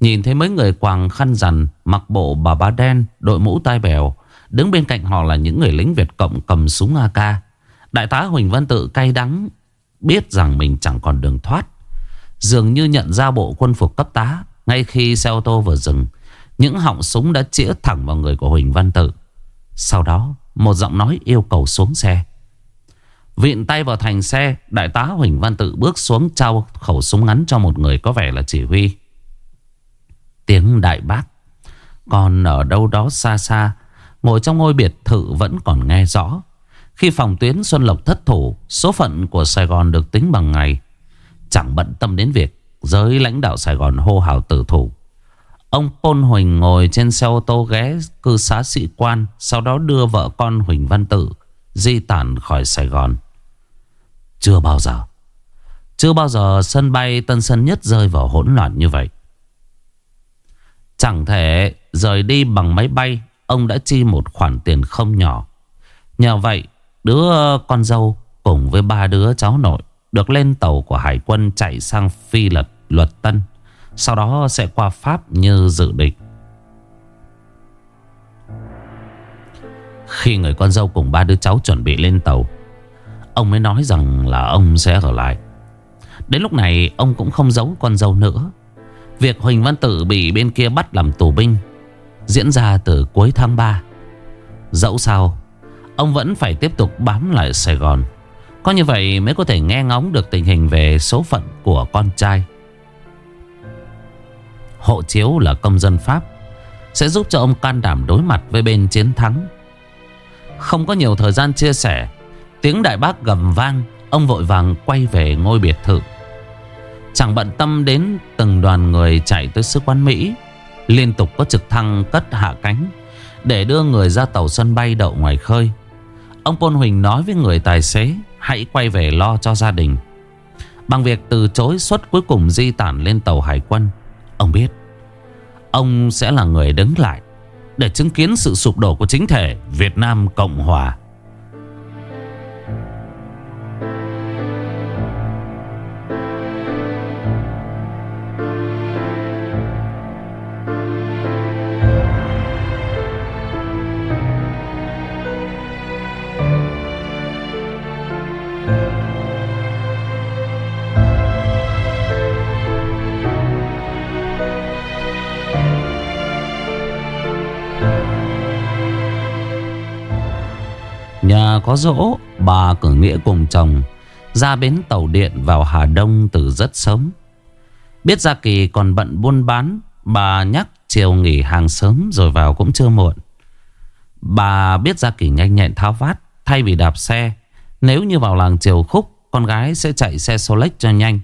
Nhìn thấy mấy người quàng khăn rằn, Mặc bộ bà ba đen, Đội mũ tai bèo. Đứng bên cạnh họ là những người lính Việt Cộng cầm súng AK Đại tá Huỳnh Văn Tự cay đắng, Biết rằng mình chẳng còn đường thoát. Dường như nhận ra bộ quân phục cấp tá, Ngay khi xe ô tô vừa dừng, Những họng súng đã chĩa thẳng vào người của Huỳnh Văn Tự. Sau đó, Một giọng nói yêu cầu xuống xe. Vịn tay vào thành xe, Đại tá Huỳnh Văn Tự bước xuống trao khẩu súng ngắn cho một người có vẻ là chỉ huy. Tiếng đại bác. Còn ở đâu đó xa xa, Ngồi trong ngôi biệt thự vẫn còn nghe rõ. Khi phòng tuyến Xuân Lộc thất thủ, Số phận của Sài Gòn được tính bằng ngày. Chẳng bận tâm đến việc Giới lãnh đạo Sài Gòn hô hào tử thủ. Ông Pôn Huỳnh ngồi trên xe ô tô ghé cư xá sĩ quan, Sau đó đưa vợ con Huỳnh Văn Tự Di tản khỏi Sài Gòn. Chưa bao giờ. Chưa bao giờ sân bay Tân Sơn Nhất rơi vào hỗn loạn như vậy. Chẳng thể rời đi bằng máy bay, Ông đã chi một khoản tiền không nhỏ. Nhờ vậy, Đứa con dâu cùng với ba đứa cháu nội Được lên tàu của hải quân chạy sang phi lật luật tân, Sau đó sẽ qua Pháp như dự định. Khi người con dâu cùng ba đứa cháu chuẩn bị lên tàu Ông mới nói rằng là ông sẽ ở lại. Đến lúc này, ông cũng không giấu con dâu nữa. Việc Huỳnh Văn Tử bị bên kia bắt làm tù binh Diễn ra từ cuối tháng 3 Dẫu sao, Ông vẫn phải tiếp tục bám lại Sài Gòn. Có như vậy mới có thể nghe ngóng được tình hình về số phận của con trai. Hộ chiếu là công dân Pháp Sẽ giúp cho ông can đảm đối mặt với bên chiến thắng. Không có nhiều thời gian chia sẻ Tiếng đại bác gầm vang, Ông vội vàng quay về ngôi biệt thự. Chẳng bận tâm đến từng đoàn người chạy tới sứ quán Mỹ, Liên tục có trực thăng cất hạ cánh Để đưa người ra tàu sân bay đậu ngoài khơi. Ông Pôn Huỳnh nói với người tài xế, Hãy quay về lo cho gia đình. Bằng việc từ chối suất cuối cùng di tản lên tàu hải quân, Ông biết Ông sẽ là người đứng lại Để chứng kiến sự sụp đổ của chính thể Việt Nam Cộng Hòa. Nhà có dỗ, Bà cử nghĩa cùng chồng, Ra bến tàu điện vào Hà Đông từ rất sớm. Biết Gia Kỳ còn bận buôn bán, Bà nhắc chiều nghỉ hàng sớm rồi vào cũng chưa muộn. Bà biết Gia Kỳ nhanh nhẹn tháo vát, Thay vì đạp xe, Nếu như vào làng chiều khúc, Con gái sẽ chạy xe Solex cho nhanh.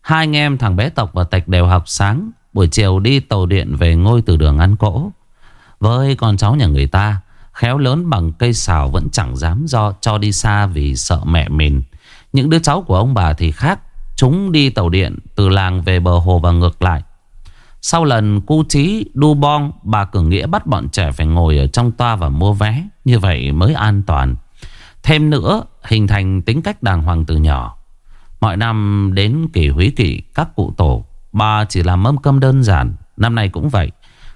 Hai anh em thằng bé Tộc và Tạch đều học sáng, Buổi chiều đi tàu điện về ngôi từ đường ăn cỗ. Với con cháu nhà người ta Khéo lớn bằng cây xào vẫn chẳng dám do cho đi xa vì sợ mẹ mình. Những đứa cháu của ông bà thì khác. Chúng đi tàu điện từ làng về bờ hồ và ngược lại. Sau lần cu trí đu bong, bà cử Nghĩa bắt bọn trẻ phải ngồi ở trong toa và mua vé. Như vậy mới an toàn. Thêm nữa, hình thành tính cách đàng hoàng từ nhỏ. Mọi năm đến kỳ húy kỵ các cụ tổ, bà chỉ làm mâm cơm đơn giản. Năm nay cũng vậy.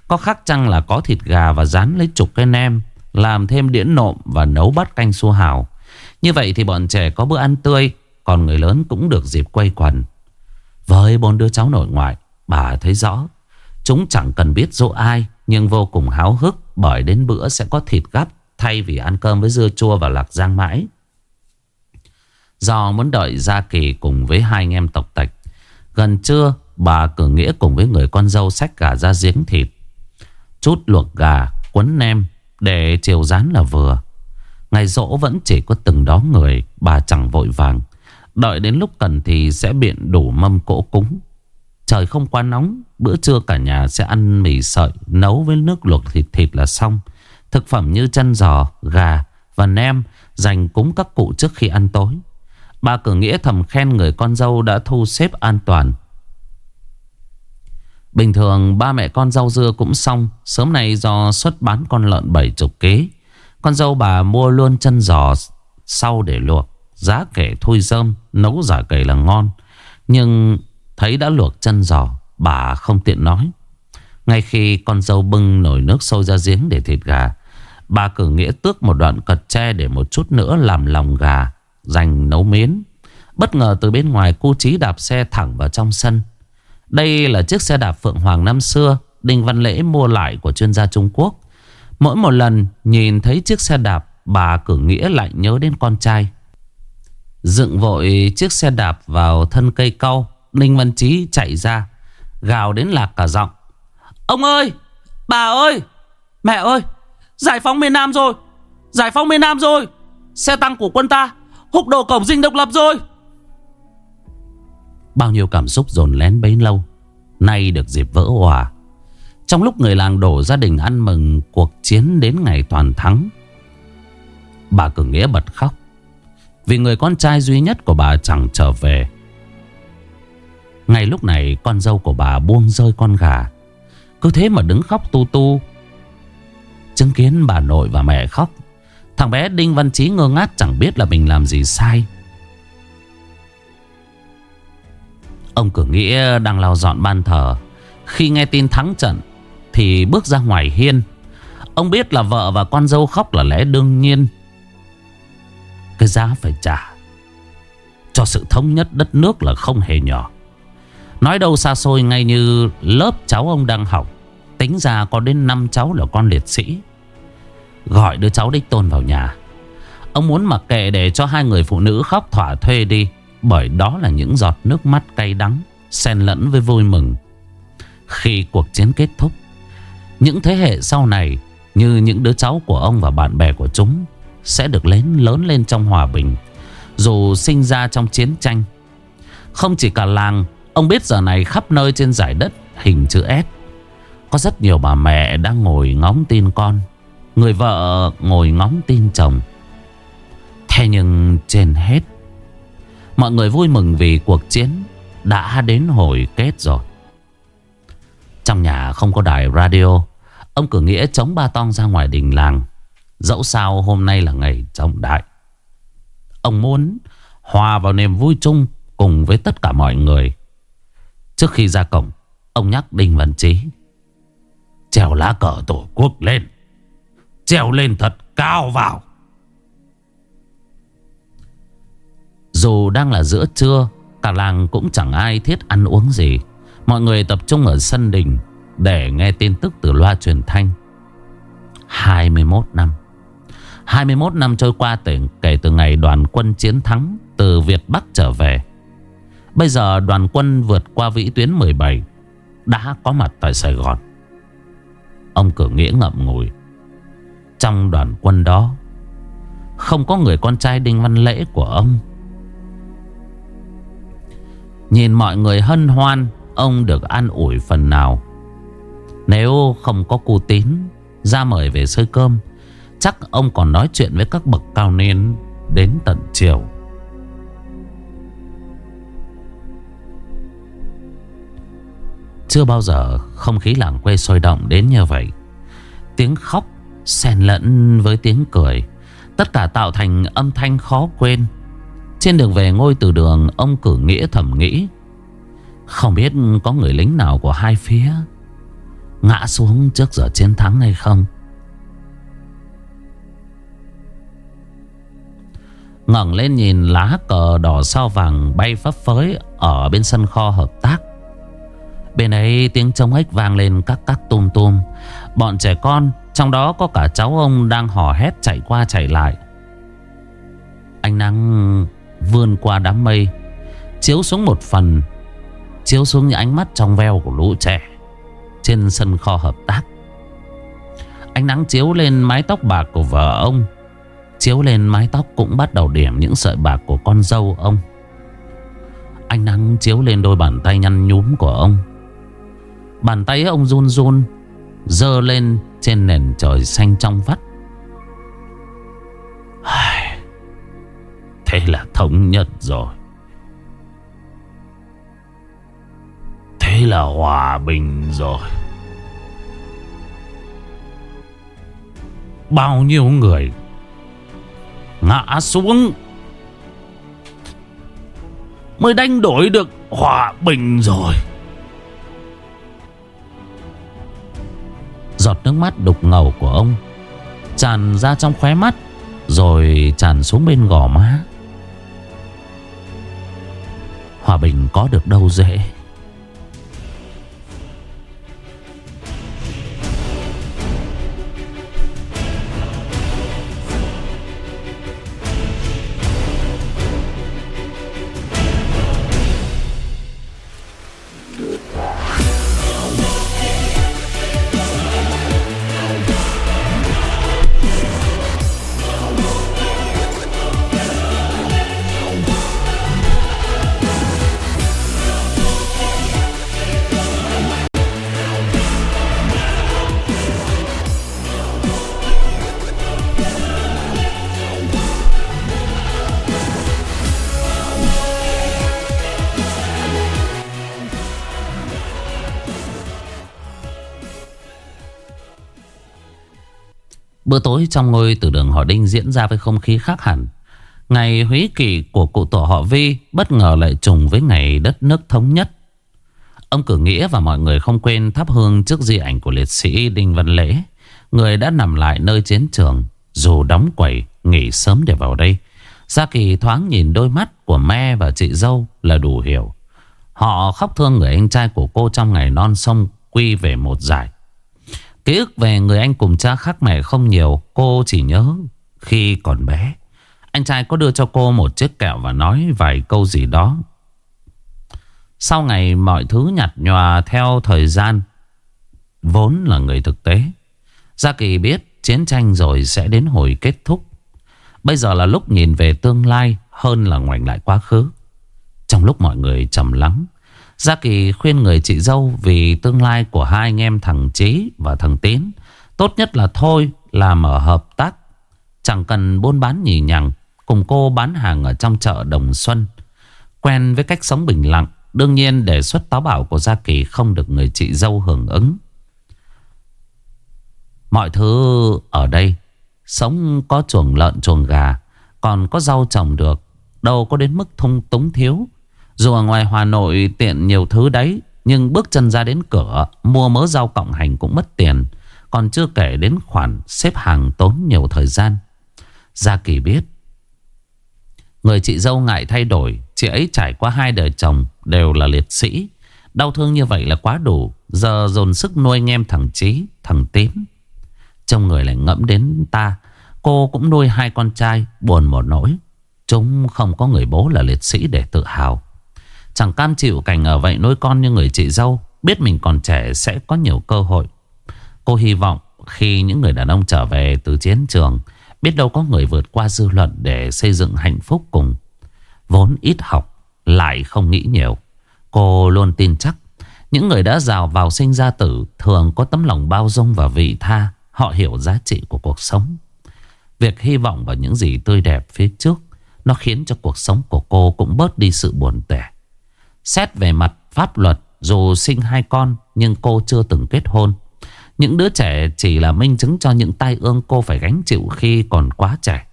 Có khác chăng là có thịt gà và rán lấy chục cái nem làm thêm đĩa nộm và nấu bát canh su hào. Như vậy thì bọn trẻ có bữa ăn tươi, còn người lớn cũng được dịp quay quần. Với bốn đứa cháu nội ngoại, bà thấy rõ. Chúng chẳng cần biết dỗ ai, nhưng vô cùng háo hức bởi đến bữa sẽ có thịt gắp thay vì ăn cơm với dưa chua và lạc giang mãi. Do muốn đợi Gia Kỳ cùng với hai anh em tộc tạch. Gần trưa, bà cử nghĩa cùng với người con dâu xách gà ra giếng thịt. Chút luộc gà, quấn nem, để chiều rán là vừa. Ngày rỗ vẫn chỉ có từng đó người Bà chẳng vội vàng. Đợi đến lúc cần thì sẽ biện đủ mâm cỗ cúng. Trời không quá nóng Bữa trưa cả nhà sẽ ăn mì sợi Nấu với nước luộc thịt thịt là xong. Thực phẩm như chân giò, gà và nem Dành cúng các cụ trước khi ăn tối. Bà cử nghĩa thầm khen người con dâu đã thu xếp an toàn Bình thường ba mẹ con rau dưa cũng xong, Sớm nay do xuất bán con lợn bảy chục kế Con dâu bà mua luôn chân giò sau để luộc, Giá kể thui rơm, Nấu giả cầy là ngon. Nhưng thấy đã luộc chân giò, Bà không tiện nói. Ngay khi con dâu bưng nồi nước sôi ra giếng để thịt gà, Bà cử nghĩa tước một đoạn cật tre Để một chút nữa làm lòng gà, Dành nấu miến. Bất ngờ từ bên ngoài cô trí đạp xe thẳng vào trong sân. Đây là chiếc xe đạp Phượng Hoàng năm xưa, Đinh Văn Lễ mua lại của chuyên gia Trung Quốc. Mỗi một lần nhìn thấy chiếc xe đạp, Bà cử nghĩa lại nhớ đến con trai. Dựng vội chiếc xe đạp vào thân cây cau Ninh Văn Chí chạy ra, Gào đến lạc cả giọng. Ông ơi! Bà ơi! Mẹ ơi! Giải phóng miền Nam rồi! Giải phóng miền Nam rồi! Xe tăng của quân ta Hục đổ cổng dinh độc lập rồi! Bao nhiêu cảm xúc dồn lén bấy lâu, Nay được dịp vỡ hòa. Trong lúc người làng đổ gia đình ăn mừng, Cuộc chiến đến ngày toàn thắng. Bà cử nghĩa bật khóc, Vì người con trai duy nhất của bà chẳng trở về. Ngay lúc này, con dâu của bà buông rơi con gà. Cứ thế mà đứng khóc tu tu. Chứng kiến bà nội và mẹ khóc, Thằng bé Đinh Văn Chí ngơ ngác chẳng biết là mình làm gì sai. Ông cử nghĩa đang lau dọn ban thờ. Khi nghe tin thắng trận, Thì bước ra ngoài hiên. Ông biết là vợ và con dâu khóc là lẽ đương nhiên. Cái giá phải trả. Cho sự thống nhất đất nước là không hề nhỏ. Nói đâu xa xôi ngay như lớp cháu ông đang học. Tính ra có đến 5 cháu là con liệt sĩ. Gọi đứa cháu đích tôn vào nhà. Ông muốn mặc kệ để cho hai người phụ nữ khóc thỏa thuê đi. Bởi đó là những giọt nước mắt cay đắng, Xen lẫn với vui mừng. Khi cuộc chiến kết thúc, Những thế hệ sau này, Như những đứa cháu của ông và bạn bè của chúng, sẽ được lớn lớn lên trong hòa bình, Dù sinh ra trong chiến tranh. Không chỉ cả làng, Ông biết giờ này khắp nơi trên giải đất hình chữ S. Có rất nhiều bà mẹ đang ngồi ngóng tin con, Người vợ ngồi ngóng tin chồng. Thế nhưng trên hết Mọi người vui mừng vì cuộc chiến đã đến hồi kết rồi. Trong nhà không có đài radio, Ông cử nghĩa chống ba tong ra ngoài đình làng. Dẫu sao hôm nay là ngày trọng đại, Ông muốn hòa vào niềm vui chung cùng với tất cả mọi người. Trước khi ra cổng, Ông nhắc Đinh Văn Trí Trèo lá cờ tổ quốc lên, Trèo lên thật cao vào. Dù đang là giữa trưa, Cả làng cũng chẳng ai thiết ăn uống gì Mọi người tập trung ở sân đình Để nghe tin tức từ loa truyền thanh 21 năm 21 năm trôi qua tỉnh kể từ ngày đoàn quân chiến thắng từ Việt Bắc trở về. Bây giờ đoàn quân vượt qua vĩ tuyến 17 đã có mặt tại Sài Gòn. Ông cử nghĩa ngậm ngùi. Trong đoàn quân đó, không có người con trai Đinh Văn Lễ của ông. Nhìn mọi người hân hoan, Ông được an ủi phần nào. Nếu không có cu tín, Ra mời về xơi cơm, Chắc ông còn nói chuyện với các bậc cao niên Đến tận chiều. Chưa bao giờ không khí làng quê sôi động đến như vậy. Tiếng khóc, xen lẫn với tiếng cười, Tất cả tạo thành âm thanh khó quên. Trên đường về ngôi từ đường Ông cử nghĩa thầm nghĩ Không biết có người lính nào của hai phía Ngã xuống trước giờ chiến thắng hay không ngẩng lên nhìn lá cờ đỏ sao vàng bay phấp phới ở bên sân kho hợp tác. Bên ấy tiếng trống ếch vang lên các cắt tum tum. Bọn trẻ con, trong đó có cả cháu ông đang hò hét chạy qua chạy lại. Ánh nắng vươn qua đám mây, chiếu xuống một phần, chiếu xuống những ánh mắt trong veo của lũ trẻ trên sân kho hợp tác. Ánh nắng chiếu lên mái tóc bạc của vợ ông Chiếu lên mái tóc cũng bắt đầu điểm những sợi bạc của con dâu ông. Ánh nắng chiếu lên đôi bàn tay nhăn nhúm của ông. Bàn tay ông run run Dơ lên trên nền trời xanh trong vắt. Thế là thống nhất rồi. Thế là hòa bình rồi. Bao nhiêu người Ngã xuống Mới đánh đổi được hòa bình rồi. Giọt nước mắt đục ngầu của ông Tràn ra trong khóe mắt, Rồi tràn xuống bên gò má. Hòa bình có được đâu dễ. Tối trong ngôi từ đường họ Đinh diễn ra với không khí khác hẳn. Ngày húy kỳ của cụ tổ họ Vi bất ngờ lại trùng với ngày đất nước thống nhất. Ông cử nghĩa và mọi người không quên thắp hương trước di ảnh của liệt sĩ Đinh Văn Lễ. Người đã nằm lại nơi chiến trường, dù đóng quầy, nghỉ sớm để vào đây. Gia Kỳ thoáng nhìn đôi mắt của me và chị dâu là đủ hiểu. Họ khóc thương người anh trai của cô trong ngày non sông quy về một giải. Ký ức về người anh cùng cha khác mẹ không nhiều, Cô chỉ nhớ khi còn bé. Anh trai có đưa cho cô một chiếc kẹo và nói vài câu gì đó. Sau ngày mọi thứ nhạt nhòa theo thời gian, Vốn là người thực tế. Gia Kỳ biết chiến tranh rồi sẽ đến hồi kết thúc. Bây giờ là lúc nhìn về tương lai hơn là ngoảnh lại quá khứ. Trong lúc mọi người trầm lắng Gia Kỳ khuyên người chị dâu vì tương lai của hai anh em thằng Trí và thằng Tín. Tốt nhất là thôi, làm ở hợp tác. Chẳng cần buôn bán nhì nhằng. Cùng cô bán hàng ở trong chợ Đồng Xuân. Quen với cách sống bình lặng. Đương nhiên đề xuất táo bảo của Gia Kỳ không được người chị dâu hưởng ứng. Mọi thứ ở đây, Sống có chuồng lợn chuồng gà, Còn có rau trồng được, Đâu có đến mức thung túng thiếu dù ở ngoài Hà Nội tiện nhiều thứ đấy, Nhưng bước chân ra đến cửa, Mua mớ rau cộng hành cũng mất tiền, Còn chưa kể đến khoản xếp hàng tốn nhiều thời gian. Gia Kỳ biết, Người chị dâu ngại thay đổi, Chị ấy trải qua hai đời chồng Đều là liệt sĩ. Đau thương như vậy là quá đủ, Giờ dồn sức nuôi anh em thằng Trí Thằng tím. Trong người lại ngẫm đến ta, Cô cũng nuôi hai con trai, Buồn một nỗi. Chúng không có người bố là liệt sĩ để tự hào. Chẳng cam chịu cảnh ở vậy nuôi con như người chị dâu, Biết mình còn trẻ sẽ có nhiều cơ hội. Cô hy vọng khi những người đàn ông trở về từ chiến trường, Biết đâu có người vượt qua dư luận để xây dựng hạnh phúc cùng. Vốn ít học, lại không nghĩ nhiều. Cô luôn tin chắc, Những người đã rào vào sinh ra tử Thường có tấm lòng bao dung và vị tha, Họ hiểu giá trị của cuộc sống. Việc hy vọng vào những gì tươi đẹp phía trước, Nó khiến cho cuộc sống của cô cũng bớt đi sự buồn tẻ. Xét về mặt pháp luật Dù sinh hai con Nhưng cô chưa từng kết hôn. Những đứa trẻ chỉ là minh chứng cho những tai ương cô phải gánh chịu khi còn quá trẻ.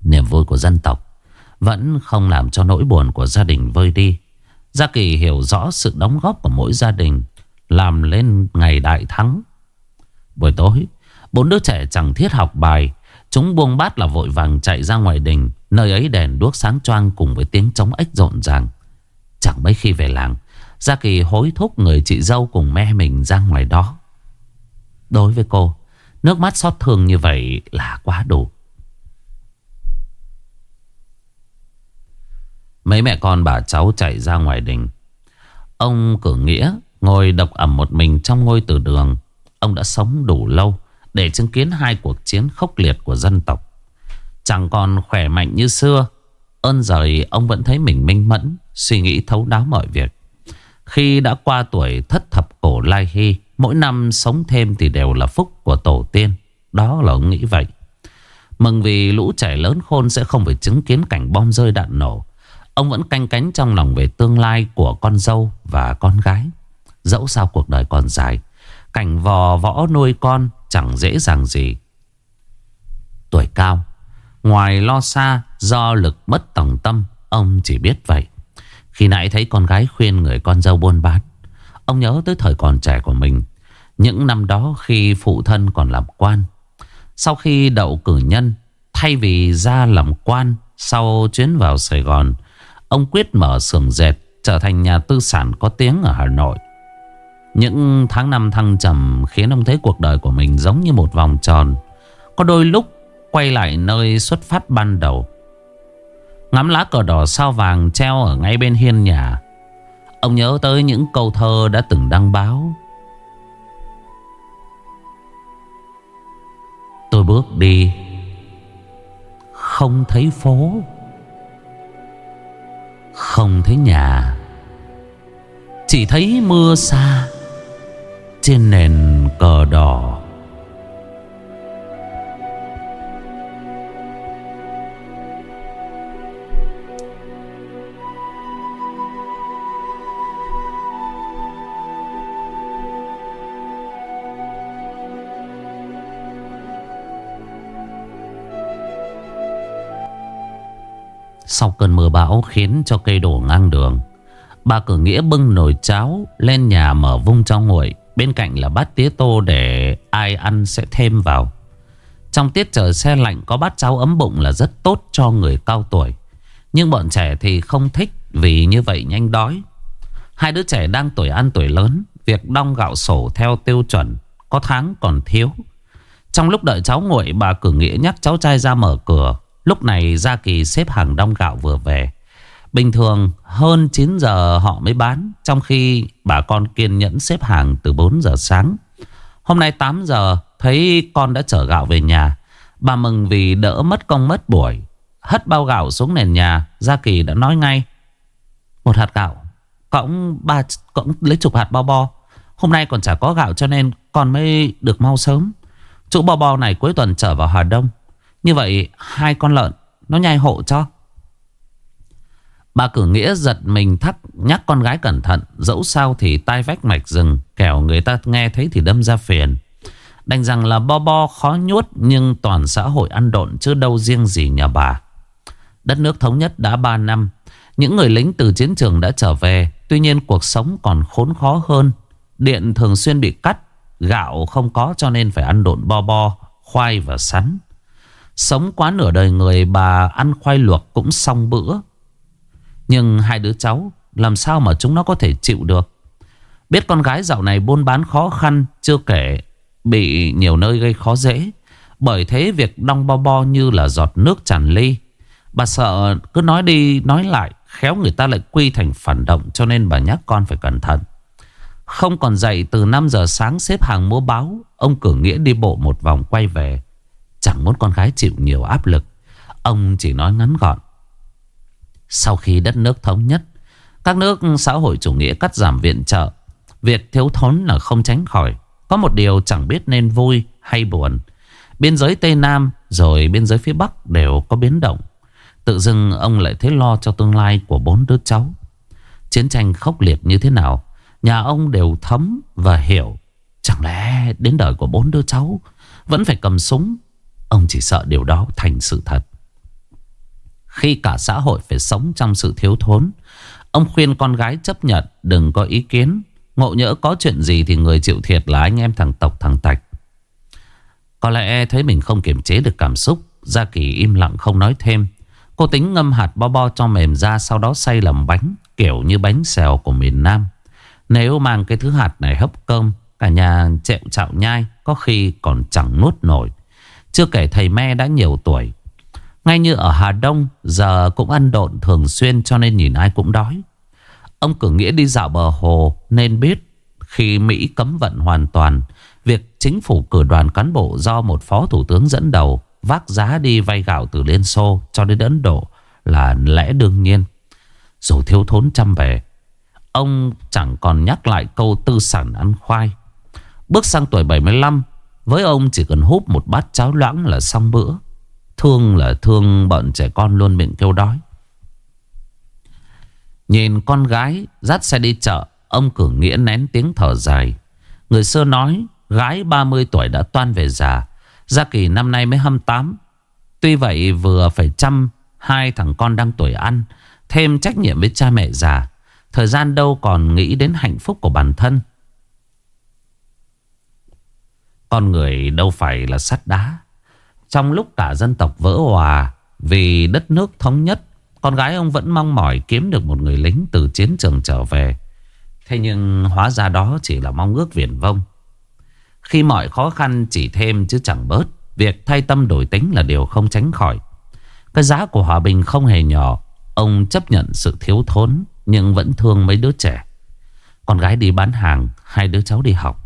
Niềm vui của dân tộc Vẫn không làm cho nỗi buồn của gia đình vơi đi. Gia Kỳ hiểu rõ sự đóng góp của mỗi gia đình Làm lên ngày đại thắng. Buổi tối, Bốn đứa trẻ chẳng thiết học bài. Chúng buông bát là vội vàng chạy ra ngoài đình, Nơi ấy đèn đuốc sáng choang cùng với tiếng trống ếch rộn ràng. Chẳng mấy khi về làng, Gia Kỳ hối thúc người chị dâu cùng mẹ mình ra ngoài đó. Đối với cô, Nước mắt xót thương như vậy là quá đủ. Mấy mẹ con bà cháu chạy ra ngoài đình. Ông cử nghĩa Ngồi độc ẩm một mình trong ngôi từ đường. Ông đã sống đủ lâu Để chứng kiến hai cuộc chiến khốc liệt của dân tộc. Chẳng còn khỏe mạnh như xưa, Ơn giời ông vẫn thấy mình minh mẫn. Suy nghĩ thấu đáo mọi việc. Khi đã qua tuổi thất thập cổ lai hy Mỗi năm sống thêm thì đều là phúc của tổ tiên. Đó là ông nghĩ vậy. Mừng vì lũ trẻ lớn khôn sẽ không phải chứng kiến cảnh bom rơi đạn nổ, Ông vẫn canh cánh trong lòng về tương lai của con dâu và con gái. Dẫu sao cuộc đời còn dài, Cảnh vò võ nuôi con chẳng dễ dàng gì. Tuổi cao, Ngoài lo xa, do lực mất tổng tâm, Ông chỉ biết vậy. Khi nãy thấy con gái khuyên người con dâu buôn bán, Ông nhớ tới thời còn trẻ của mình. Những năm đó khi phụ thân còn làm quan, Sau khi đậu cử nhân, Thay vì ra làm quan Sau chuyến vào Sài Gòn, Ông quyết mở xưởng dệt Trở thành nhà tư sản có tiếng ở Hà Nội. Những tháng năm thăng trầm Khiến ông thấy cuộc đời của mình giống như một vòng tròn. Có đôi lúc Quay lại nơi xuất phát ban đầu Ngắm lá cờ đỏ sao vàng treo ở ngay bên hiên nhà. Ông nhớ tới những câu thơ đã từng đăng báo. Tôi bước đi, Không thấy phố, Không thấy nhà. Chỉ thấy mưa xa Trên nền cờ đỏ. Sau cơn mưa bão khiến cho cây đổ ngang đường, Bà cử nghĩa bưng nồi cháo Lên nhà mở vung cho nguội. Bên cạnh là bát tía tô để ai ăn sẽ thêm vào. Trong tiết trời xe lạnh có bát cháo ấm bụng là rất tốt cho người cao tuổi. Nhưng bọn trẻ thì không thích Vì như vậy nhanh đói. Hai đứa trẻ đang tuổi ăn tuổi lớn, Việc đong gạo sổ theo tiêu chuẩn Có tháng còn thiếu. Trong lúc đợi cháu nguội, bà cử nghĩa nhắc cháu trai ra mở cửa. Lúc này Gia Kỳ xếp hàng đông gạo vừa về. Bình thường hơn 9 giờ họ mới bán. Trong khi bà con kiên nhẫn xếp hàng từ 4 giờ sáng. Hôm nay 8 giờ thấy con đã chở gạo về nhà. Bà mừng vì đỡ mất công mất buổi. Hất bao gạo xuống nền nhà. Gia Kỳ đã nói ngay. Một hạt gạo. Cõng, ba, cõng lấy chục hạt bao bo. Hôm nay còn chả có gạo cho nên con mới được mau sớm. Chủ bao bo này cuối tuần trở vào Hà Đông. Như vậy hai con lợn Nó nhai hộ cho. Bà cử nghĩa giật mình thắc Nhắc con gái cẩn thận, Dẫu sao thì tai vách mạch rừng Kẻo người ta nghe thấy thì đâm ra phiền. Đành rằng là bo bo khó nhuốt Nhưng toàn xã hội ăn độn Chứ đâu riêng gì nhà bà. Đất nước thống nhất đã 3 năm, Những người lính từ chiến trường đã trở về, Tuy nhiên cuộc sống còn khốn khó hơn. Điện thường xuyên bị cắt, Gạo không có cho nên phải ăn độn bo bo, Khoai và sắn. Sống quá nửa đời người bà ăn khoai luộc cũng xong bữa. Nhưng hai đứa cháu, làm sao mà chúng nó có thể chịu được. Biết con gái dạo này buôn bán khó khăn, chưa kể bị nhiều nơi gây khó dễ. Bởi thế việc đong bo bo như là giọt nước tràn ly. Bà sợ cứ nói đi, nói lại, khéo người ta lại quy thành phản động, cho nên bà nhắc con phải cẩn thận. Không còn dậy từ 5 giờ sáng xếp hàng mua báo, Ông cử nghĩa đi bộ một vòng quay về Chẳng muốn con gái chịu nhiều áp lực. Ông chỉ nói ngắn gọn. Sau khi đất nước thống nhất, Các nước xã hội chủ nghĩa cắt giảm viện trợ, Việc thiếu thốn là không tránh khỏi. Có một điều chẳng biết nên vui hay buồn. Biên giới Tây Nam Rồi biên giới phía Bắc đều có biến động. Tự dưng ông lại thấy lo cho tương lai của bốn đứa cháu. Chiến tranh khốc liệt như thế nào, Nhà ông đều thấm và hiểu. Chẳng lẽ đến đời của bốn đứa cháu Vẫn phải cầm súng Ông chỉ sợ điều đó thành sự thật. Khi cả xã hội phải sống trong sự thiếu thốn, Ông khuyên con gái chấp nhận Đừng có ý kiến. Ngộ nhỡ có chuyện gì thì người chịu thiệt là anh em thằng Tộc, thằng Tạch Có lẽ thấy mình không kiềm chế được cảm xúc, Gia Kỳ im lặng không nói thêm. Cô tính ngâm hạt bo bo cho mềm ra, Sau đó xay làm bánh, Kiểu như bánh xèo của miền Nam. Nếu mang cái thứ hạt này hấp cơm, Cả nhà chẹo chạo nhai, Có khi còn chẳng nuốt nổi chưa kể thầy me đã nhiều tuổi. Ngay như ở Hà Đông, Giờ cũng ăn độn thường xuyên cho nên nhìn ai cũng đói. Ông cử nghĩa đi dạo bờ hồ Nên biết khi Mỹ cấm vận hoàn toàn, Việc chính phủ cử đoàn cán bộ do một phó thủ tướng dẫn đầu Vác giá đi vay gạo từ Liên Xô cho đến Ấn Độ là lẽ đương nhiên. Dù thiếu thốn chăm về Ông chẳng còn nhắc lại câu tư sản ăn khoai. Bước sang tuổi 75 với ông chỉ cần húp một bát cháo loãng là xong bữa. Thương là thương bọn trẻ con luôn miệng kêu đói. Nhìn con gái dắt xe đi chợ, Ông cử nghĩa nén tiếng thở dài. Người xưa nói, Gái 30 tuổi đã toan về già, Gia Kỳ năm nay mới 28 Tuy vậy vừa phải chăm Hai thằng con đang tuổi ăn, Thêm trách nhiệm với cha mẹ già. Thời gian đâu còn nghĩ đến hạnh phúc của bản thân. Con người đâu phải là sắt đá. Trong lúc cả dân tộc vỡ hòa, Vì đất nước thống nhất, Con gái ông vẫn mong mỏi kiếm được một người lính từ chiến trường trở về. Thế nhưng hóa ra đó chỉ là mong ước viển vông. Khi mọi khó khăn chỉ thêm chứ chẳng bớt, Việc thay tâm đổi tính là điều không tránh khỏi. Cái giá của hòa bình không hề nhỏ, Ông chấp nhận sự thiếu thốn Nhưng vẫn thương mấy đứa trẻ. Con gái đi bán hàng, Hai đứa cháu đi học.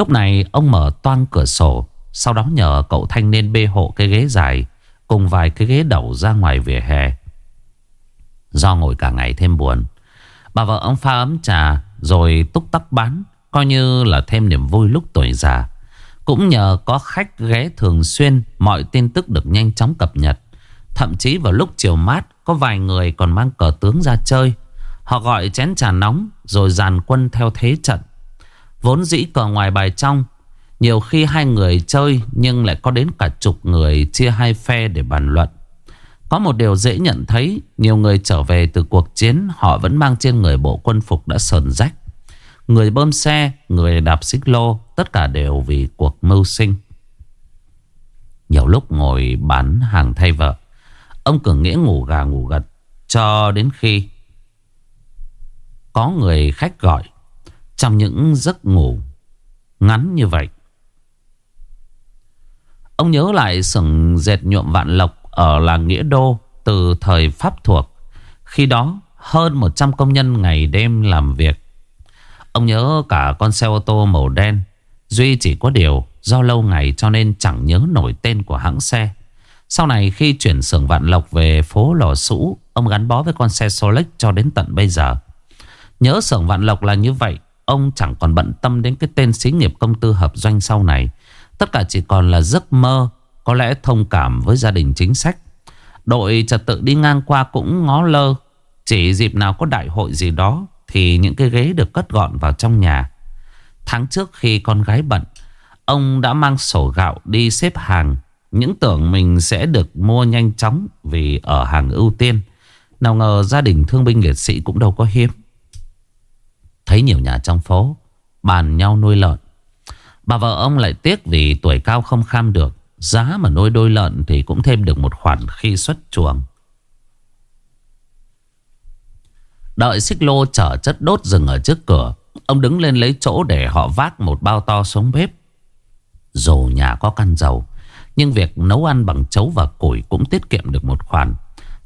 Lúc này, ông mở toang cửa sổ, Sau đó nhờ cậu thanh niên bê hộ cái ghế dài, Cùng vài cái ghế đầu ra ngoài vỉa hè. Do ngồi cả ngày thêm buồn, Bà vợ ông pha ấm trà, Rồi túc tắc bán, Coi như là thêm niềm vui lúc tuổi già. Cũng nhờ có khách ghé thường xuyên, Mọi tin tức được nhanh chóng cập nhật. Thậm chí vào lúc chiều mát, Có vài người còn mang cờ tướng ra chơi. Họ gọi chén trà nóng, Rồi dàn quân theo thế trận. Vốn dĩ cờ ngoài bài trong. Nhiều khi hai người chơi Nhưng lại có đến cả chục người Chia hai phe để bàn luận. Có một điều dễ nhận thấy, Nhiều người trở về từ cuộc chiến, Họ vẫn mang trên người bộ quân phục đã sờn rách. Người bơm xe, Người đạp xích lô, Tất cả đều vì cuộc mưu sinh. Nhiều lúc ngồi bán hàng thay vợ, Ông Cường Nghĩa ngủ gà ngủ gật Cho đến khi Có người khách gọi. Trong những giấc ngủ Ngắn như vậy. Ông nhớ lại sừng dệt nhuộm vạn lộc Ở làng Nghĩa Đô Từ thời Pháp thuộc. Khi đó, hơn 100 công nhân ngày đêm làm việc. Ông nhớ cả con xe ô tô màu đen, Duy chỉ có điều Do lâu ngày cho nên chẳng nhớ nổi tên của hãng xe. Sau này khi chuyển xưởng Vạn Lộc về phố Lò Sũ, Ông gắn bó với con xe Solex cho đến tận bây giờ. Nhớ xưởng Vạn Lộc là như vậy Ông chẳng còn bận tâm đến cái tên xí nghiệp công tư hợp doanh sau này. Tất cả chỉ còn là giấc mơ, Có lẽ thông cảm với gia đình chính sách. Đội trật tự đi ngang qua cũng ngó lơ. Chỉ dịp nào có đại hội gì đó, Thì những cái ghế được cất gọn vào trong nhà. Tháng trước khi con gái bận, Ông đã mang sổ gạo đi xếp hàng. Những tưởng mình sẽ được mua nhanh chóng vì ở hàng ưu tiên. Nào ngờ gia đình thương binh liệt sĩ cũng đâu có hiếm. Thấy nhiều nhà trong phố bàn nhau nuôi lợn. Bà vợ ông lại tiếc vì tuổi cao không kham được. Giá mà nuôi đôi lợn thì cũng thêm được một khoản khi xuất chuồng. Đợi xích lô chở chất đốt dừng ở trước cửa. Ông đứng lên lấy chỗ để họ vác một bao to xuống bếp. Dù nhà có căn dầu, nhưng việc nấu ăn bằng chấu và củi cũng tiết kiệm được một khoản.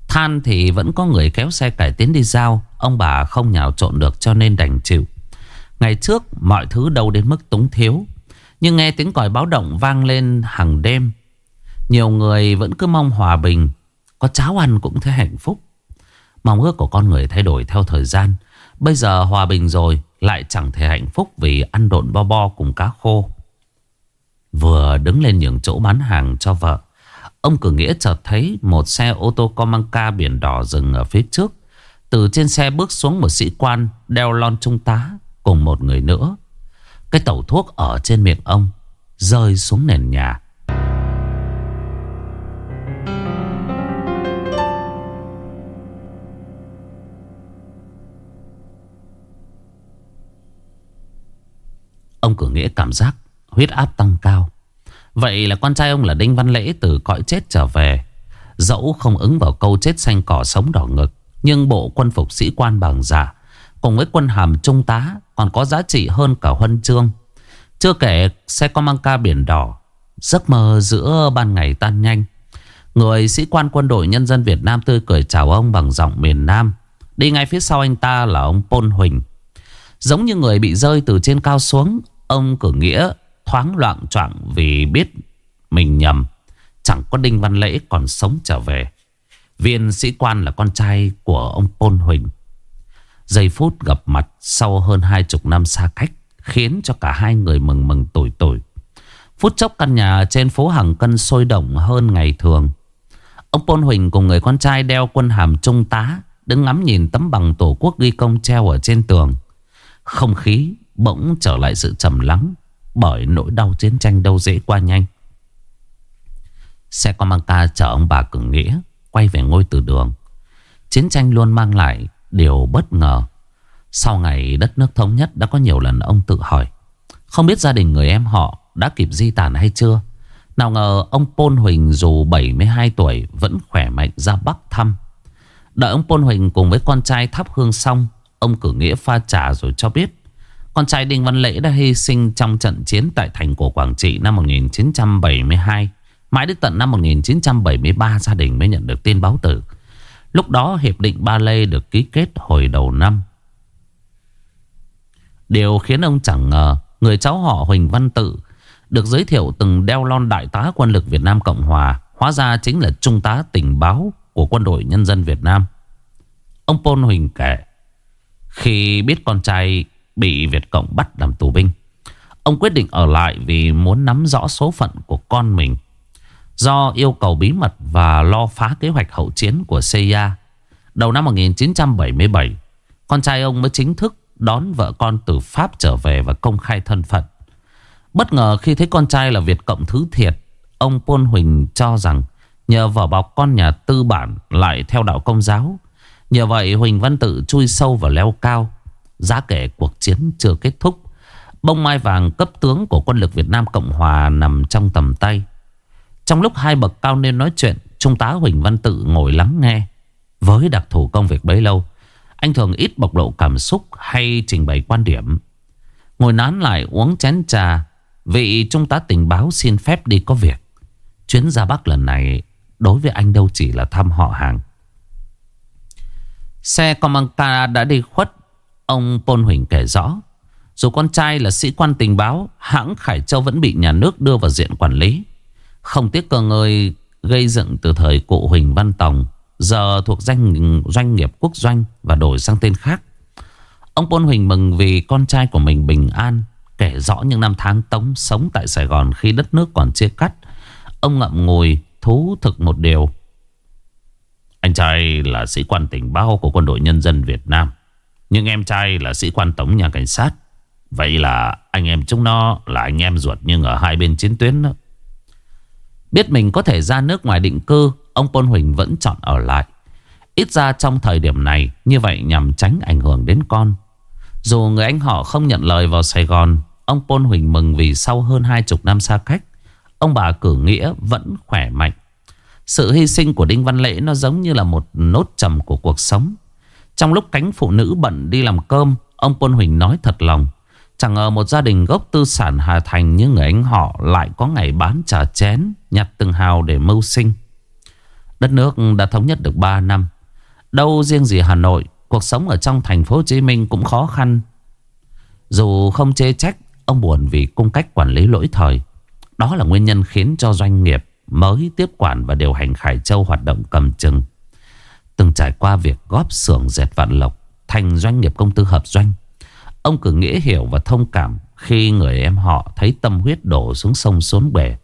Than thì vẫn có người kéo xe cải tiến đi giao. Ông bà không nhào trộn được cho nên đành chịu. Ngày trước, mọi thứ đâu đến mức túng thiếu. Nhưng nghe tiếng còi báo động vang lên hàng đêm. Nhiều người vẫn cứ mong hòa bình. Có cháo ăn cũng thấy hạnh phúc. Mong ước của con người thay đổi theo thời gian. Bây giờ hòa bình rồi, lại chẳng thể hạnh phúc vì ăn độn bo bo cùng cá khô. Vừa đứng lên nhường chỗ bán hàng cho vợ Ông cử nghĩa chợt thấy Một xe ô tô Comanca biển đỏ dừng ở phía trước. Từ trên xe bước xuống một sĩ quan Đeo lon trung tá Cùng một người nữa. Cái tẩu thuốc ở trên miệng ông Rơi xuống nền nhà. Ông cử nghĩa cảm giác Huyết áp tăng cao. Vậy là con trai ông là Đinh Văn Lễ từ cõi chết trở về. Dẫu không ứng vào câu chết xanh cỏ sống đỏ ngực, Nhưng bộ quân phục sĩ quan bằng giả Cùng với quân hàm trung tá Còn có giá trị hơn cả huân chương. Chưa kể xe có mang ca biển đỏ, Giấc mơ giữa ban ngày tan nhanh. Người sĩ quan quân đội nhân dân Việt Nam tươi cười chào ông bằng giọng miền Nam. Đi ngay phía sau anh ta là ông Pôn Huỳnh. Giống như người bị rơi từ trên cao xuống, Ông cử nghĩa thoáng loạn choạng vì biết mình nhầm. Chẳng có Đinh Văn Lễ còn sống trở về. Viên sĩ quan là con trai của ông Pôn Huỳnh. Giây phút gặp mặt sau hơn hai chục năm xa cách Khiến cho cả hai người mừng mừng tuổi tuổi Phút chốc căn nhà trên phố Hằng Cân sôi động hơn ngày thường. Ông Pôn Huỳnh cùng người con trai đeo quân hàm trung tá, Đứng ngắm nhìn tấm bằng tổ quốc ghi công treo ở trên tường. Không khí bỗng trở lại sự trầm lắng. Bởi nỗi đau chiến tranh đâu dễ qua nhanh. Xe con mang ca chở ông bà Cường Nghĩa, Quay về ngôi từ đường. Chiến tranh luôn mang lại điều bất ngờ. Sau ngày đất nước thống nhất, Đã có nhiều lần ông tự hỏi, Không biết gia đình người em họ Đã kịp di tản hay chưa? Nào ngờ ông Pôn Huỳnh dù 72 tuổi Vẫn khỏe mạnh ra Bắc thăm. Đợi ông Pôn Huỳnh cùng với con trai thắp hương xong, Ông cử nghĩa pha trà rồi cho biết con trai Đinh Văn Lễ đã hy sinh trong trận chiến tại thành cổ Quảng Trị năm 1972 Mãi đến tận năm 1973 gia đình mới nhận được tin báo tử. Lúc đó, Hiệp định Ba Lê được ký kết hồi đầu năm. Điều khiến ông chẳng ngờ, người cháu họ Huỳnh Văn Tự được giới thiệu từng đeo lon đại tá quân lực Việt Nam Cộng Hòa, hóa ra chính là trung tá tình báo của quân đội nhân dân Việt Nam. Ông Pôn Huỳnh kể, khi biết con trai bị Việt Cộng bắt làm tù binh. Ông quyết định ở lại vì muốn nắm rõ số phận của con mình. Do yêu cầu bí mật và lo phá kế hoạch hậu chiến của CIA Đầu năm 1977 Con trai ông mới chính thức đón vợ con từ Pháp trở về và công khai thân phận. Bất ngờ khi thấy con trai là Việt Cộng thứ thiệt, Ông Pôn Huỳnh cho rằng Nhờ vỏ bọc con nhà tư bản lại theo đạo công giáo. Nhờ vậy Huỳnh Văn Tự chui sâu và leo cao Giá kể cuộc chiến chưa kết thúc, Bông mai vàng cấp tướng của quân lực Việt Nam Cộng Hòa nằm trong tầm tay. Trong lúc hai bậc cao nên nói chuyện, Trung tá Huỳnh Văn Tự ngồi lắng nghe. Với đặc thù công việc bấy lâu, Anh thường ít bộc lộ cảm xúc Hay trình bày quan điểm. Ngồi nán lại uống chén trà, Vị Trung tá tình báo xin phép đi có việc. Chuyến ra Bắc lần này Đối với anh đâu chỉ là thăm họ hàng. Xe Comanca đã đi khuất Ông Pôn Huỳnh kể rõ, Dù con trai là sĩ quan tình báo, Hãng Khải Châu vẫn bị nhà nước đưa vào diện quản lý. Không tiếc cơ ngơi gây dựng từ thời cụ Huỳnh Văn Tòng, Giờ thuộc danh doanh nghiệp quốc doanh và đổi sang tên khác. Ông Pôn Huỳnh mừng vì con trai của mình bình an, Kể rõ những năm tháng tống sống tại Sài Gòn khi đất nước còn chia cắt. Ông ngậm ngùi, thú thực một điều. Anh trai là sĩ quan tình báo của quân đội nhân dân Việt Nam. Nhưng em trai là sĩ quan tổng nhà cảnh sát. Vậy là anh em chúng nó là anh em ruột nhưng ở hai bên chiến tuyến đó. Biết mình có thể ra nước ngoài định cư, Ông Pôn Huỳnh vẫn chọn ở lại. Ít ra trong thời điểm này, Như vậy nhằm tránh ảnh hưởng đến con. Dù người anh họ không nhận lời vào Sài Gòn, Ông Pôn Huỳnh mừng vì sau hơn hai chục năm xa cách, Ông bà cử nghĩa vẫn khỏe mạnh. Sự hy sinh của Đinh Văn Lễ Nó giống như là một nốt trầm của cuộc sống. Trong lúc cánh phụ nữ bận đi làm cơm Ông quân Huỳnh nói thật lòng Chẳng ngờ một gia đình gốc tư sản Hà Thành như người anh họ lại có ngày bán trà chén, nhặt từng hào để mưu sinh. Đất nước đã thống nhất được 3 năm. Đâu riêng gì Hà Nội, cuộc sống ở trong thành phố Hồ Chí Minh cũng khó khăn. Dù không chê trách, ông buồn vì cung cách quản lý lỗi thời. Đó là nguyên nhân khiến cho doanh nghiệp mới tiếp quản và điều hành Khải Châu hoạt động cầm chừng. Từng trải qua việc góp xưởng dệt vạn lộc thành doanh nghiệp công tư hợp doanh. Ông cứ nghĩa hiểu và thông cảm khi người em họ thấy tâm huyết đổ xuống sông xuống bể.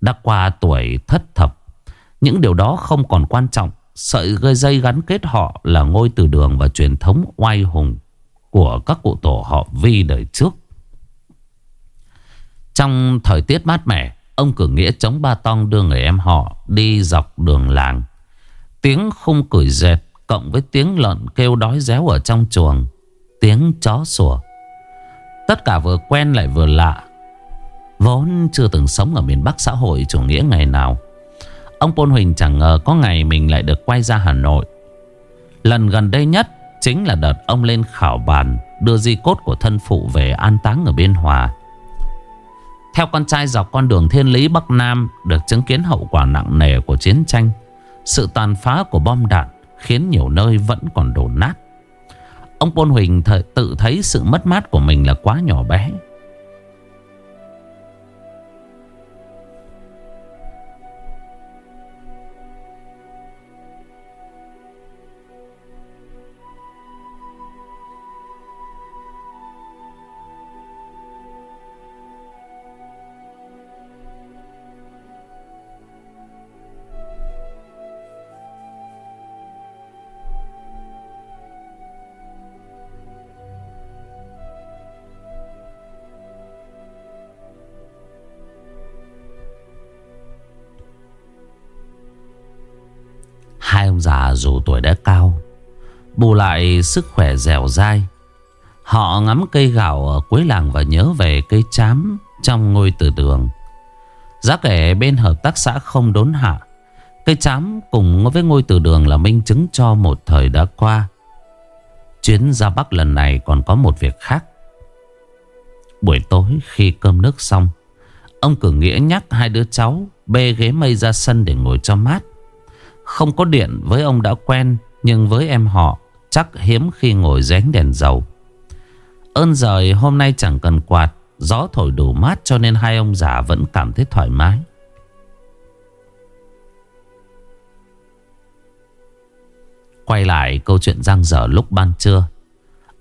Đã qua tuổi thất thập, những điều đó không còn quan trọng. Sợi gây dây gắn kết họ là ngôi từ đường và truyền thống oai hùng của các cụ tổ họ vi đời trước. Trong thời tiết mát mẻ, ông cử nghĩa chống ba tong đưa người em họ đi dọc đường làng. Tiếng khung cửi dệt cộng với tiếng lợn kêu đói réo ở trong chuồng, tiếng chó sủa. Tất cả vừa quen lại vừa lạ. Vốn chưa từng sống ở miền Bắc xã hội chủ nghĩa ngày nào. Ông Pôn Huỳnh chẳng ngờ có ngày mình lại được quay ra Hà Nội. Lần gần đây nhất chính là đợt ông lên khảo bàn đưa di cốt của thân phụ về an táng ở Biên Hòa. Theo con trai dọc con đường thiên lý Bắc Nam được chứng kiến hậu quả nặng nề của chiến tranh. Sự tàn phá của bom đạn khiến nhiều nơi vẫn còn đổ nát. Ông Pôn Huỳnh tự thấy sự mất mát của mình là quá nhỏ bé. Ông già dù tuổi đã cao Bù lại sức khỏe dẻo dai Họ ngắm cây gạo ở cuối làng và nhớ về cây chám trong ngôi từ đường. Giá kể bên hợp tác xã không đốn hạ. Cây chám cùng với ngôi từ đường là minh chứng cho một thời đã qua. Chuyến ra Bắc lần này còn có một việc khác. Buổi tối khi cơm nước xong, ông cử nghĩa nhắc hai đứa cháu bê ghế mây ra sân để ngồi cho mát. Không có điện với ông đã quen, nhưng với em họ chắc hiếm khi ngồi ránh đèn dầu. Ơn rời hôm nay chẳng cần quạt Gió thổi đủ mát cho nên hai ông già vẫn cảm thấy thoải mái. Quay lại câu chuyện giang dở lúc ban trưa.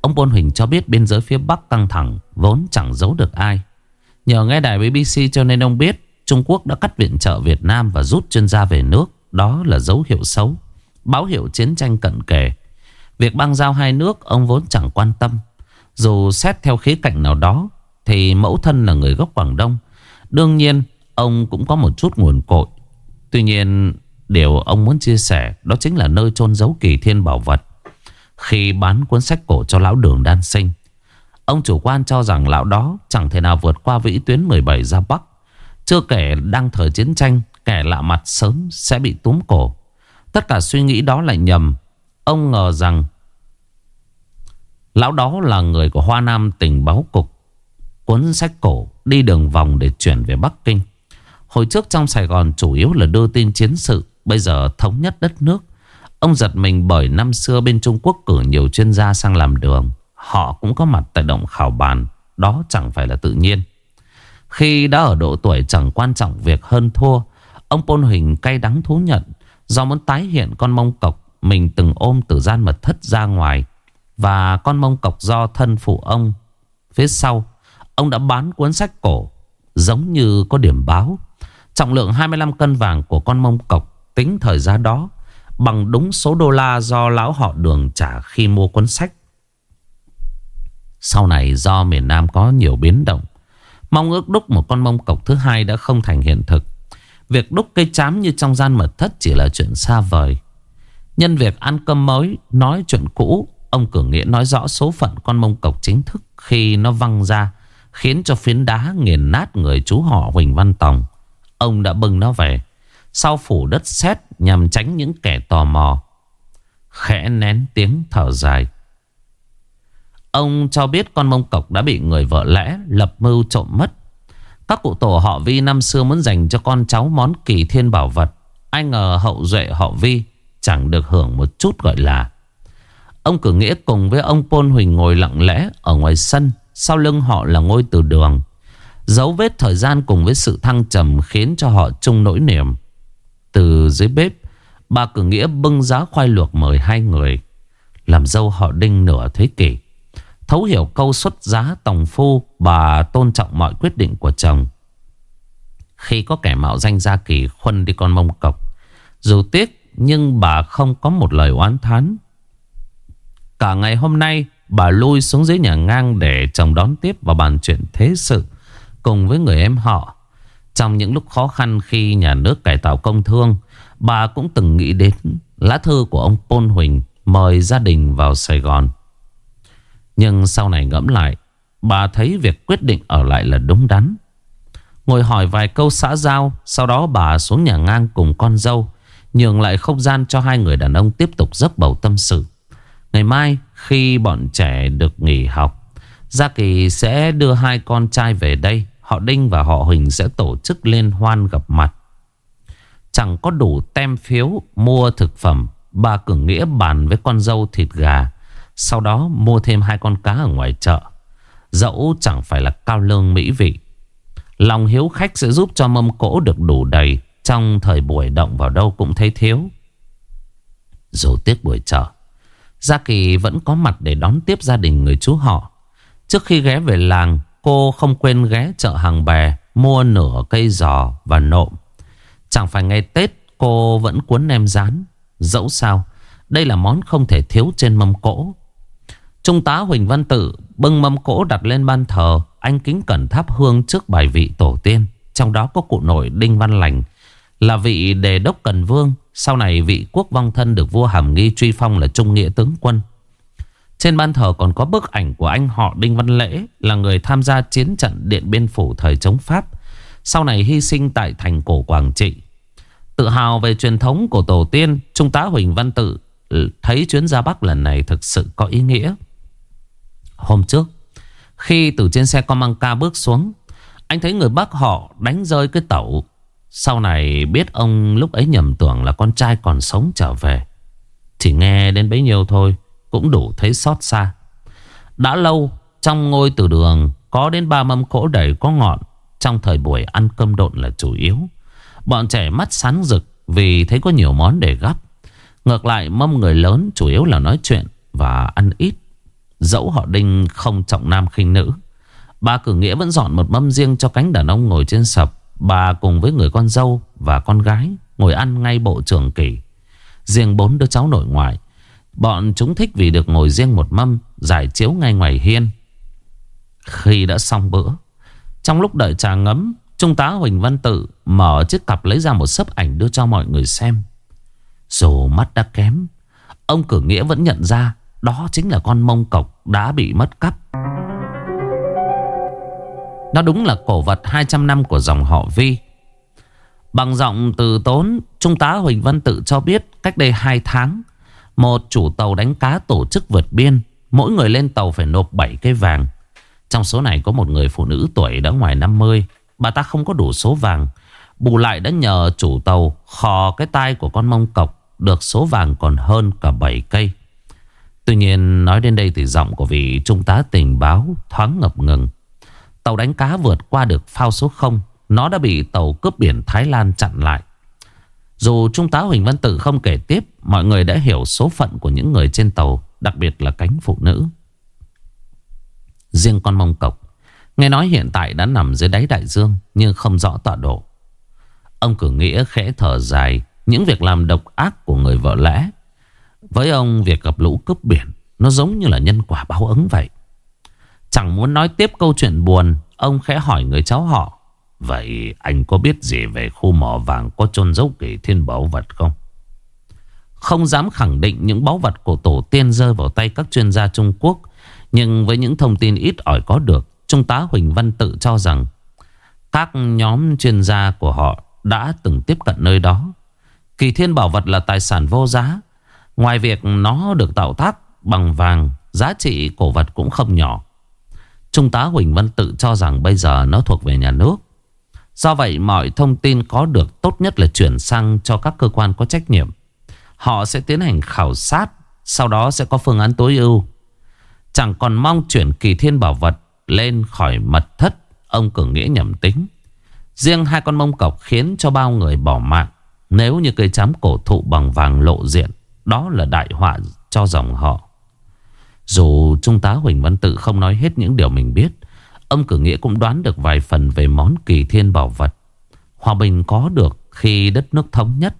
Ông Bôn Huỳnh cho biết biên giới phía Bắc căng thẳng Vốn chẳng giấu được ai. Nhờ nghe đài BBC cho nên ông biết Trung Quốc đã cắt viện trợ Việt Nam Và rút chuyên gia về nước. Đó là dấu hiệu xấu, Báo hiệu chiến tranh cận kề. Việc băng giao hai nước, ông vốn chẳng quan tâm. Dù xét theo khía cạnh nào đó, Thì mẫu thân là người gốc Quảng Đông. Đương nhiên, ông cũng có một chút nguồn cội. Tuy nhiên, điều ông muốn chia sẻ, Đó chính là nơi chôn giấu kỳ thiên bảo vật. Khi bán cuốn sách cổ cho lão đường đan sinh, Ông chủ quan cho rằng lão đó chẳng thể nào vượt qua vĩ tuyến 17 ra Bắc. Chưa kể, đang thời chiến tranh Kẻ lạ mặt sớm sẽ bị túm cổ. Tất cả suy nghĩ đó lại nhầm. Ông ngờ rằng Lão đó là người của Hoa Nam tình báo cục. Cuốn sách cổ đi đường vòng để chuyển về Bắc Kinh. Hồi trước trong Sài Gòn chủ yếu là đưa tin chiến sự, Bây giờ thống nhất đất nước. Ông giật mình bởi năm xưa bên Trung Quốc cử nhiều chuyên gia sang làm đường. Họ cũng có mặt tại động khảo bàn. Đó chẳng phải là tự nhiên. Khi đã ở độ tuổi chẳng quan trọng việc hơn thua Ông Pôn Huỳnh cay đắng thú nhận, Do muốn tái hiện con mông cọc Mình từng ôm từ gian mật thất ra ngoài. Và con mông cọc do thân phụ ông, Phía sau, Ông đã bán cuốn sách cổ, Giống như có điểm báo. Trọng lượng 25 cân vàng của con mông cọc Tính thời giá đó, Bằng đúng số đô la do lão họ đường trả khi mua cuốn sách. Sau này, do miền Nam có nhiều biến động, Mong ước đúc một con mông cọc thứ hai đã không thành hiện thực. Việc đúc cây chám như trong gian mật thất chỉ là chuyện xa vời. Nhân việc ăn cơm mới, Nói chuyện cũ, Ông Cường Nghĩa nói rõ số phận con mông cọc chính thức khi nó văng ra, Khiến cho phiến đá nghiền nát người chú họ Huỳnh Văn Tòng. Ông đã bưng nó về, Sau phủ đất sét nhằm tránh những kẻ tò mò. Khẽ nén tiếng thở dài. Ông cho biết con mông cọc đã bị người vợ lẽ lập mưu trộm mất các cụ tổ họ Vi năm xưa muốn dành cho con cháu món kỳ thiên bảo vật Ai ngờ hậu duệ họ Vi chẳng được hưởng một chút gọi là Ông cử nghĩa cùng với ông Pôn Huỳnh ngồi lặng lẽ ở ngoài sân. Sau lưng họ là ngôi từ đường. Dấu vết thời gian cùng với sự thăng trầm khiến cho họ chung nỗi niềm. Từ dưới bếp, bà cử nghĩa bưng giá khoai luộc mời hai người. Làm dâu họ đinh nửa thế kỷ. Thấu hiểu câu xuất giá tổng phu, bà tôn trọng mọi quyết định của chồng. Khi có kẻ mạo danh gia kỳ khuân đi con mông cọc. Dù tiếc nhưng bà không có một lời oán thán Cả ngày hôm nay bà lui xuống dưới nhà ngang để chồng đón tiếp và bàn chuyện thế sự cùng với người em họ. Trong những lúc khó khăn khi nhà nước cải tạo công thương, bà cũng từng nghĩ đến lá thư của ông Pôn Huỳnh mời gia đình vào Sài Gòn. Nhưng sau này ngẫm lại, bà thấy việc quyết định ở lại là đúng đắn. Ngồi hỏi vài câu xã giao, sau đó bà xuống nhà ngang cùng con dâu, nhường lại không gian cho hai người đàn ông tiếp tục dốc bầu tâm sự. Ngày mai khi bọn trẻ được nghỉ học Gia Kỳ sẽ đưa hai con trai về đây Họ Đinh và họ Huỳnh sẽ tổ chức liên hoan gặp mặt Chẳng có đủ tem phiếu mua thực phẩm Bà cử Nghĩa bàn với con dâu thịt gà sau đó mua thêm hai con cá ở ngoài chợ Dẫu chẳng phải là cao lương mỹ vị Lòng hiếu khách sẽ giúp cho mâm cỗ được đủ đầy Trong thời buổi động vào đâu cũng thấy thiếu Dù tiếc buổi chợ Gia Kỳ vẫn có mặt để đón tiếp gia đình người chú họ. Trước khi ghé về làng, cô không quên ghé chợ hàng bè, mua nửa cây giò và nộm. Chẳng phải ngày Tết cô vẫn cuốn nem rán. Dẫu sao, đây là món không thể thiếu trên mâm cỗ. Trung tá Huỳnh Văn Tự bưng mâm cỗ đặt lên ban thờ. Anh kính cẩn thắp hương trước bài vị tổ tiên. Trong đó có cụ nội Đinh Văn Lành, là vị đề đốc Cần Vương. Sau này vị quốc vong thân được vua Hàm Nghi truy phong là Trung Nghĩa tướng quân. Trên ban thờ còn có bức ảnh của anh họ Đinh Văn Lễ, Là người tham gia chiến trận Điện Biên Phủ thời chống Pháp. Sau này hy sinh tại thành cổ Quảng Trị. Tự hào về truyền thống của tổ tiên, Trung tá Huỳnh Văn Tự Thấy chuyến ra Bắc lần này thực sự có ý nghĩa. Hôm trước, Khi từ trên xe con măng ca bước xuống, Anh thấy người bác họ đánh rơi cái tẩu Sau này biết ông lúc ấy nhầm tưởng là con trai còn sống trở về. Chỉ nghe đến bấy nhiêu thôi, Cũng đủ thấy xót xa. Đã lâu, trong ngôi từ đường, Có đến ba mâm cỗ đầy có ngọn. Trong thời buổi ăn cơm độn là chủ yếu. Bọn trẻ mắt sáng rực Vì thấy có nhiều món để gấp Ngược lại, mâm người lớn chủ yếu là nói chuyện Và ăn ít. Dẫu họ đinh không trọng nam khinh nữ. Bà cử nghĩa vẫn dọn một mâm riêng cho cánh đàn ông ngồi trên sập. Bà cùng với người con dâu và con gái Ngồi ăn ngay bộ trưởng kỷ. Riêng bốn đứa cháu nội ngoại, Bọn chúng thích vì được ngồi riêng một mâm, Giải chiếu ngay ngoài hiên. Khi đã xong bữa, Trong lúc đợi trà ngấm, Trung tá Huỳnh Văn Tự Mở chiếc cặp lấy ra một sấp ảnh đưa cho mọi người xem. Dù mắt đã kém, Ông cử nghĩa vẫn nhận ra đó chính là con mông cọc đã bị mất cắp. Nó đúng là cổ vật 200 năm của dòng họ Vi. Bằng giọng từ tốn, Trung tá Huỳnh Văn Tự cho biết Cách đây 2 tháng, Một chủ tàu đánh cá tổ chức vượt biên, Mỗi người lên tàu phải nộp 7 cây vàng. Trong số này có một người phụ nữ tuổi đã ngoài 50 Bà ta không có đủ số vàng. Bù lại đã nhờ chủ tàu khò cái tai của con mông cọc Được số vàng còn hơn cả 7 cây. Tuy nhiên nói đến đây thì giọng của vị trung tá tình báo thoáng ngập ngừng. Tàu đánh cá vượt qua được phao số 0. Nó đã bị tàu cướp biển Thái Lan chặn lại. Dù trung tá Huỳnh Văn Tử không kể tiếp, mọi người đã hiểu số phận của những người trên tàu, đặc biệt là cánh phụ nữ. Riêng con mông cộc, nghe nói hiện tại đã nằm dưới đáy đại dương nhưng không rõ tọa độ. Ông cử nghĩa khẽ thở dài những việc làm độc ác của người vợ lẽ với ông, việc gặp lũ cướp biển, Nó giống như là nhân quả báo ứng vậy. Chẳng muốn nói tiếp câu chuyện buồn, Ông khẽ hỏi người cháu họ, Vậy anh có biết gì về khu mỏ vàng Có chôn dấu kỳ thiên báu vật không? Không dám khẳng định Những báu vật của tổ tiên rơi vào tay Các chuyên gia Trung Quốc, Nhưng với những thông tin ít ỏi có được, Trung tá Huỳnh Văn tự cho rằng Các nhóm chuyên gia của họ Đã từng tiếp cận nơi đó. Kỳ thiên bảo vật là tài sản vô giá Ngoài việc nó được tạo tác bằng vàng, giá trị cổ vật cũng không nhỏ. Trung tá Huỳnh Văn tự cho rằng bây giờ nó thuộc về nhà nước. Do vậy mọi thông tin có được tốt nhất là chuyển sang cho các cơ quan có trách nhiệm. Họ sẽ tiến hành khảo sát, sau đó sẽ có phương án tối ưu. Chẳng còn mong chuyển kỳ thiên bảo vật lên khỏi mật thất, ông cử nghĩa nhầm tính. Riêng hai con mông cọc khiến cho bao người bỏ mạng nếu như cây chám cổ thụ bằng vàng lộ diện. Đó là đại họa cho dòng họ. Dù Trung tá Huỳnh Văn Tự không nói hết những điều mình biết, Ông cử nghĩa cũng đoán được vài phần về món kỳ thiên bảo vật. Hòa bình có được khi đất nước thống nhất,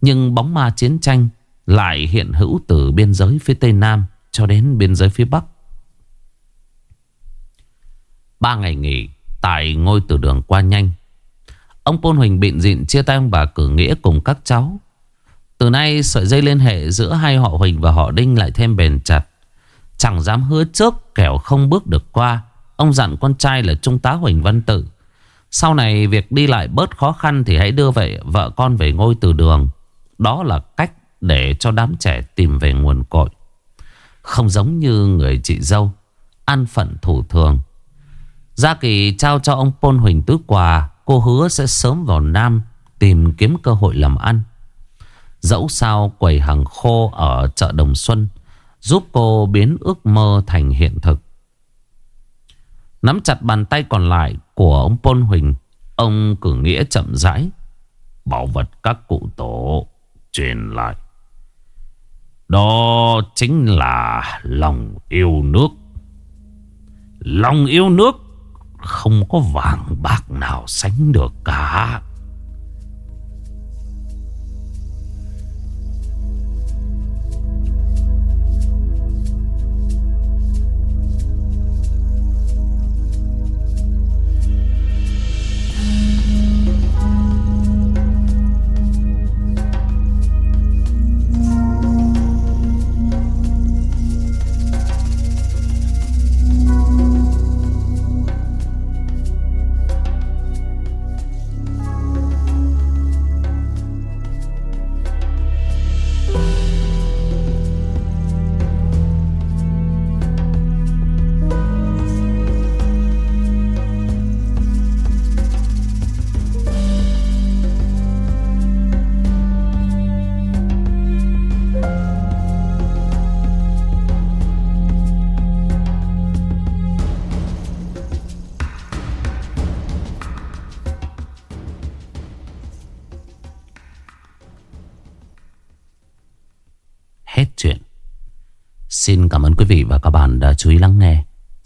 Nhưng bóng ma chiến tranh lại hiện hữu từ biên giới phía Tây Nam cho đến biên giới phía Bắc. Ba ngày nghỉ tại ngôi từ đường qua nhanh, Ông Pôn Huỳnh bịn dịn chia tay ông bà cử nghĩa cùng các cháu từ nay sợi dây liên hệ giữa hai họ Huỳnh và họ Đinh lại thêm bền chặt. Chẳng dám hứa trước kẻo không bước được qua. Ông dặn con trai là Trung tá Huỳnh Văn Tử. Sau này việc đi lại bớt khó khăn thì hãy đưa về vợ con về ngôi từ đường. Đó là cách để cho đám trẻ tìm về nguồn cội. Không giống như người chị dâu. An phận thủ thường. Gia Kỳ trao cho ông Pôn Huỳnh tứ quà. Cô hứa sẽ sớm vào Nam tìm kiếm cơ hội làm ăn. Dẫu sao quầy hàng khô ở chợ Đồng Xuân Giúp cô biến ước mơ thành hiện thực. Nắm chặt bàn tay còn lại của ông Pôn Huỳnh, Ông cử nghĩa chậm rãi, Bảo vật các cụ tổ truyền lại. Đó chính là lòng yêu nước. Lòng yêu nước Không có vàng bạc nào sánh được cả.